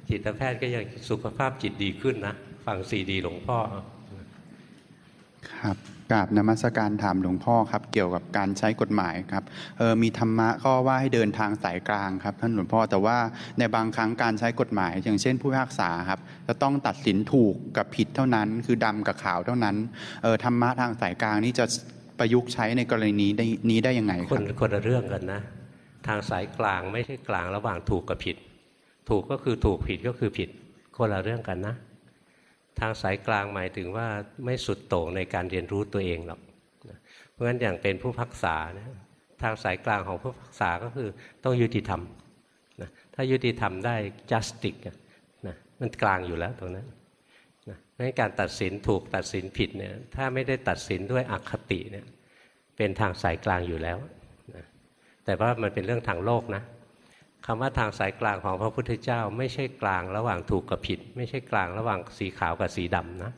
จิตแพทย์ก็ยังสุขภาพจิตดีขึ้นนะฟังซีดีหลวงพ่อครับ กราบนมัสการถามหลวงพ่อครับเกี่ยวกับการใช้กฎหมายครับเออมีธรรมะก็ว่าให้เดินทางสายกลางครับท่านหลวงพ่อแต่ว่าในบางครั้งการใช้กฎหมาย อย่างเช่นผู้พิพากษาครับจะต้องตัดสินถูกกับผิดเท่านั้น คือดำกับขาวเท่านั้นเออธรรมะทางสายกลางนี่จะประยุกต์ใช้ในกรณีนี้ได้ยังไงครับคนคนละเรื่องกันนะ ทางสายกลางไม่ใช่กลางระหว่างถูกกับผิด ถูกก็คือถูกผิดก็คือผิดคนละเรื่องกันนะ ทางสายกลางหมายถึงว่าไม่สุดโต่งในการเรียนรู้ตัวเองหรอกเพราะฉะนั้นอย่างเป็นผู้พักษานะทางสายกลางของผู้พักษาก็คือต้องยุติธรรมนะถ้ายุติธรรมได้ justice นะมันกลางอยู่แล้วตรงนั้นนะงั้นการตัดสินถูกตัดสินผิดเนี่ยถ้าไม่ได้ตัดสินด้วยอคติเนี่ยเป็นทางสายกลางอยู่แล้วนะแต่ว่ามันเป็นเรื่องทางโลกนะ คำว่าทางสายกลางของพระพุทธเจ้า ไม่ใช่กลางระหว่างถูกกับผิด ไม่ใช่กลางระหว่างสีขาวกับสีดำนะ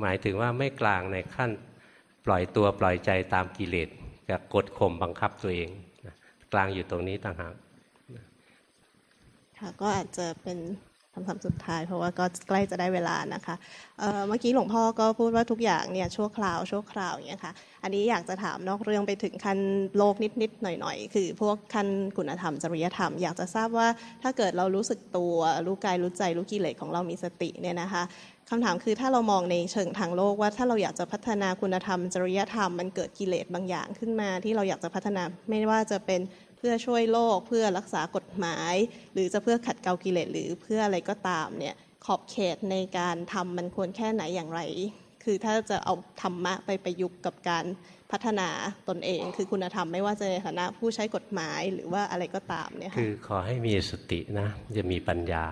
หมายถึงว่าไม่กลางในขั้นปล่อยตัวปล่อยใจตามกิเลสกับกดข่มบังคับตัวเองกลางอยู่ตรงนี้ต่างหากค่ะก็อาจจะเป็น คำถามสุดท้ายเพราะว่าก็ใกล้จะได้เวลานะคะเเมื่อกี้หลวงพ่อก็พูดว่าทุกอย่างเนี่ยชั่วคราวชั่วคราวอย่างเงี้ยค่ะ อันนี้อยากจะถามนอกเรื่องไปถึงขั้นโลกนิดๆหน่อยๆ คือพวกขั้นคุณธรรมจริยธรรม อยากจะทราบว่าถ้าเกิดเรารู้สึกตัวรู้กายรู้ใจรู้กิเลสของเรามีสติเนี่ยนะคะคำถามคือถ้าเรามองในเชิงทางโลกว่าถ้าเราอยากจะพัฒนาคุณธรรม จริยธรรมมันเกิดกิเลสบางอย่างขึ้นมา ที่เราอยากจะพัฒนาไม่ว่าจะเป็น พื่อช่วยโลกเพื่อรักษากฎหมาย หรือจะเพื่อขัดเกลากิเลสหรือเพื่ออะไรก็ตามเนี่ยขอบเขตในการทำมันควรแค่ไหนอย่างไร คือถ้าจะเอาธรรมะไปประยุกต์กับการพัฒนาตนเอง คือคุณธรรมไม่ว่าจะในฐานะผู้ใช้กฎหมายหรือว่าอะไรก็ตามเนี่ยค่ะคือขอให้มีสตินะจะมีปัญญา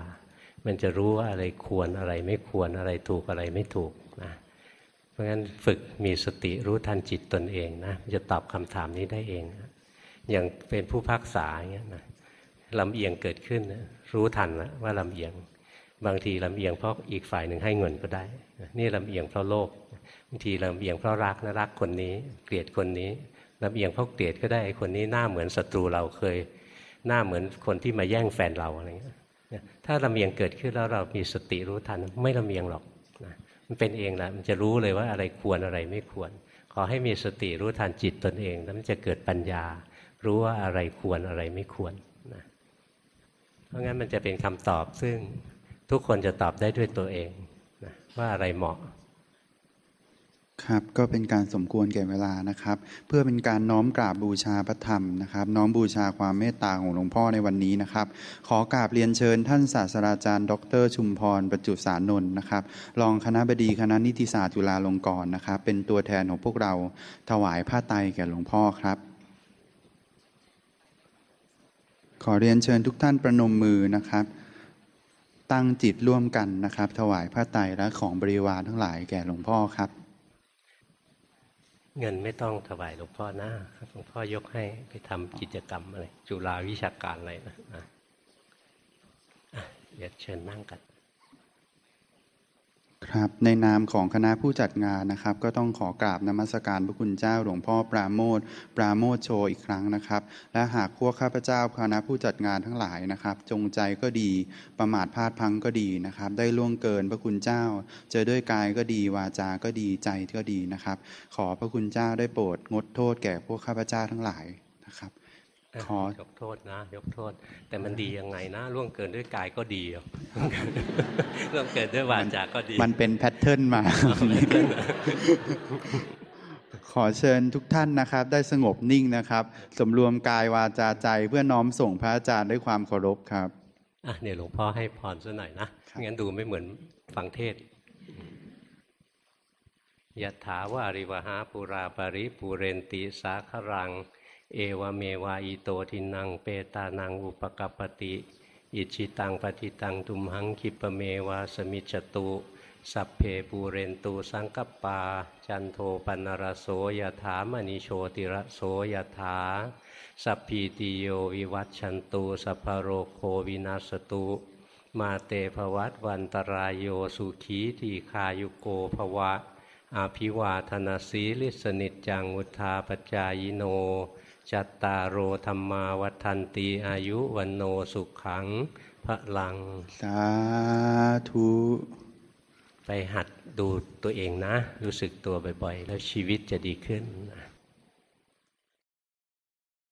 มันจะรู้ว่าอะไรควรอะไรไม่ควรอะไรถูกอะไรไม่ถูกนะเพราะงั้นฝึกมีสติรู้ทันจิตตนเองนะจะตอบคำถามนี้ได้เองนะ อย่างเป็นผู้พักษาอย่างเงี้ยนะลำเอียงเกิดขึ้นนะรู้ทันนะว่าลำเอียง บางทีลำเอียงเพราะอีกฝ่ายหนึ่งให้เงินก็ได้ นี่ลำเอียงเพราะโลภบางทีลำเอียงเพราะรักนะรักคนนี้ เกลียดคนนี้ลำเอียงเพราะเกลียดก็ได้คนนี้หน้าเหมือนศัตรูเราเคย หน้าเหมือนคนที่มาแย่งแฟนเราอะไรเงี้ยเนี่ยถ้าลำเอียงเกิดขึ้นแล้วเรามีสติรู้ทันไม่ลำเอียงหรอกนะมันเป็นเองแหละมันจะรู้เลยว่าอะไรควรอะไรไม่ควร ขอให้มีสติรู้ทันจิตตนเอง แล้วมันจะเกิดปัญญา รู้ว่าอะไรควรอะไรไม่ควรนะเพราะงั้นมันจะเป็นคำตอบซึ่งทุกคนจะตอบได้ด้วยตัวเองนะว่าอะไรเหมาะ ครับก็เป็นการสมควรแก่เวลานะครับ เพื่อเป็นการน้อมกราบบูชาพระธรรมนะครับ น้อมบูชาความเมตตาของหลวงพ่อในวันนี้นะครับ ขอกราบเรียนเชิญท่านศาสตราจารย์ ดร ชุมพรประจุสานนท์นะครับรองคณะบดีคณะนิติศาสตร์จุฬาลงกรณ์นะครับ เป็นตัวแทนของพวกเราถวายผ้าไตรแก่หลวงพ่อครับ ขอเรียนเชิญทุกท่านประนมมือนะครับ ตั้งจิตร่วมกันนะครับ ถวายผ้าไตรและของบริวารทั้งหลายแก่หลวงพ่อครับ เงินไม่ต้องถวายหลวงพ่อนะหลวงพ่อยกให้ไปทำกิจกรรมอะไรจุฬาวิชาการอะไรนะอะอะเดี๋ยวเชิญนั่งกัน ครับในนามของคณะผู้จัดงานนะครับ ก็ต้องขอกราบนมัสการพระคุณเจ้าหลวงพ่อปราโมทปราโมทโชอีกครั้งนะครับ และหากพวกข้าพเจ้าคณะผู้จัดงานทั้งหลายนะครับ จงใจก็ดีประมาทพลาดพังก็ดีนะครับ ได้ล่วงเกินพระคุณเจ้า เจอด้วยกายก็ดีวาจา ก็ดีใจก็ดีนะครับ ขอพระคุณเจ้าได้โปรดงดโทษแก่พวกข้าพเจ้าทั้งหลายนะครับ ขอยกโทษนะ ยกโทษ แต่มันดียังไงนะล่วงเกินด้วยกายก็ดีอะล่วงเกินด้วยวาจาก็ดี มันเป็นแพทเทิร์นมา ขอเชิญทุกท่านนะครับ ได้สงบนิ่งนะครับสำรวมกายวาจาใจเพื่อน้อมส่งพระอาจารย์ด้วยความเคารพครับอะเดี๋ยวหลวงพ่อให้พรซะหน่อยนะครับงั้นดูไม่เหมือนฟังเทศน์ยะถาวาริวหาปูราปริปูเรนติสาครัง เอวเมวะอิโตทินนังเปตานังอุปกัปปติ อิจฉิตังปัตถิตังตุมหังขิปปเมวะสมิชฌตุ สัพเพปูเรนตุสังกัปปา จันโทปัณณรโสยถามณิโชติรโสยถา สัพพีติโยวิวัชชันตุสัพพโรโควินาสตุมาเตภวัตวันตรายโยสุขีทีคายุโกภวะ อาภิวาธนาสีลิสนิจจังวุธาปจายโน จัตตารโอธรรมาวัฏันตีอายุวันโนสุขังพระลัง สาธุ ไปหัดดูตัวเองนะ รู้สึกตัวบ่อยๆ แล้วชีวิตจะดีขึ้นนะ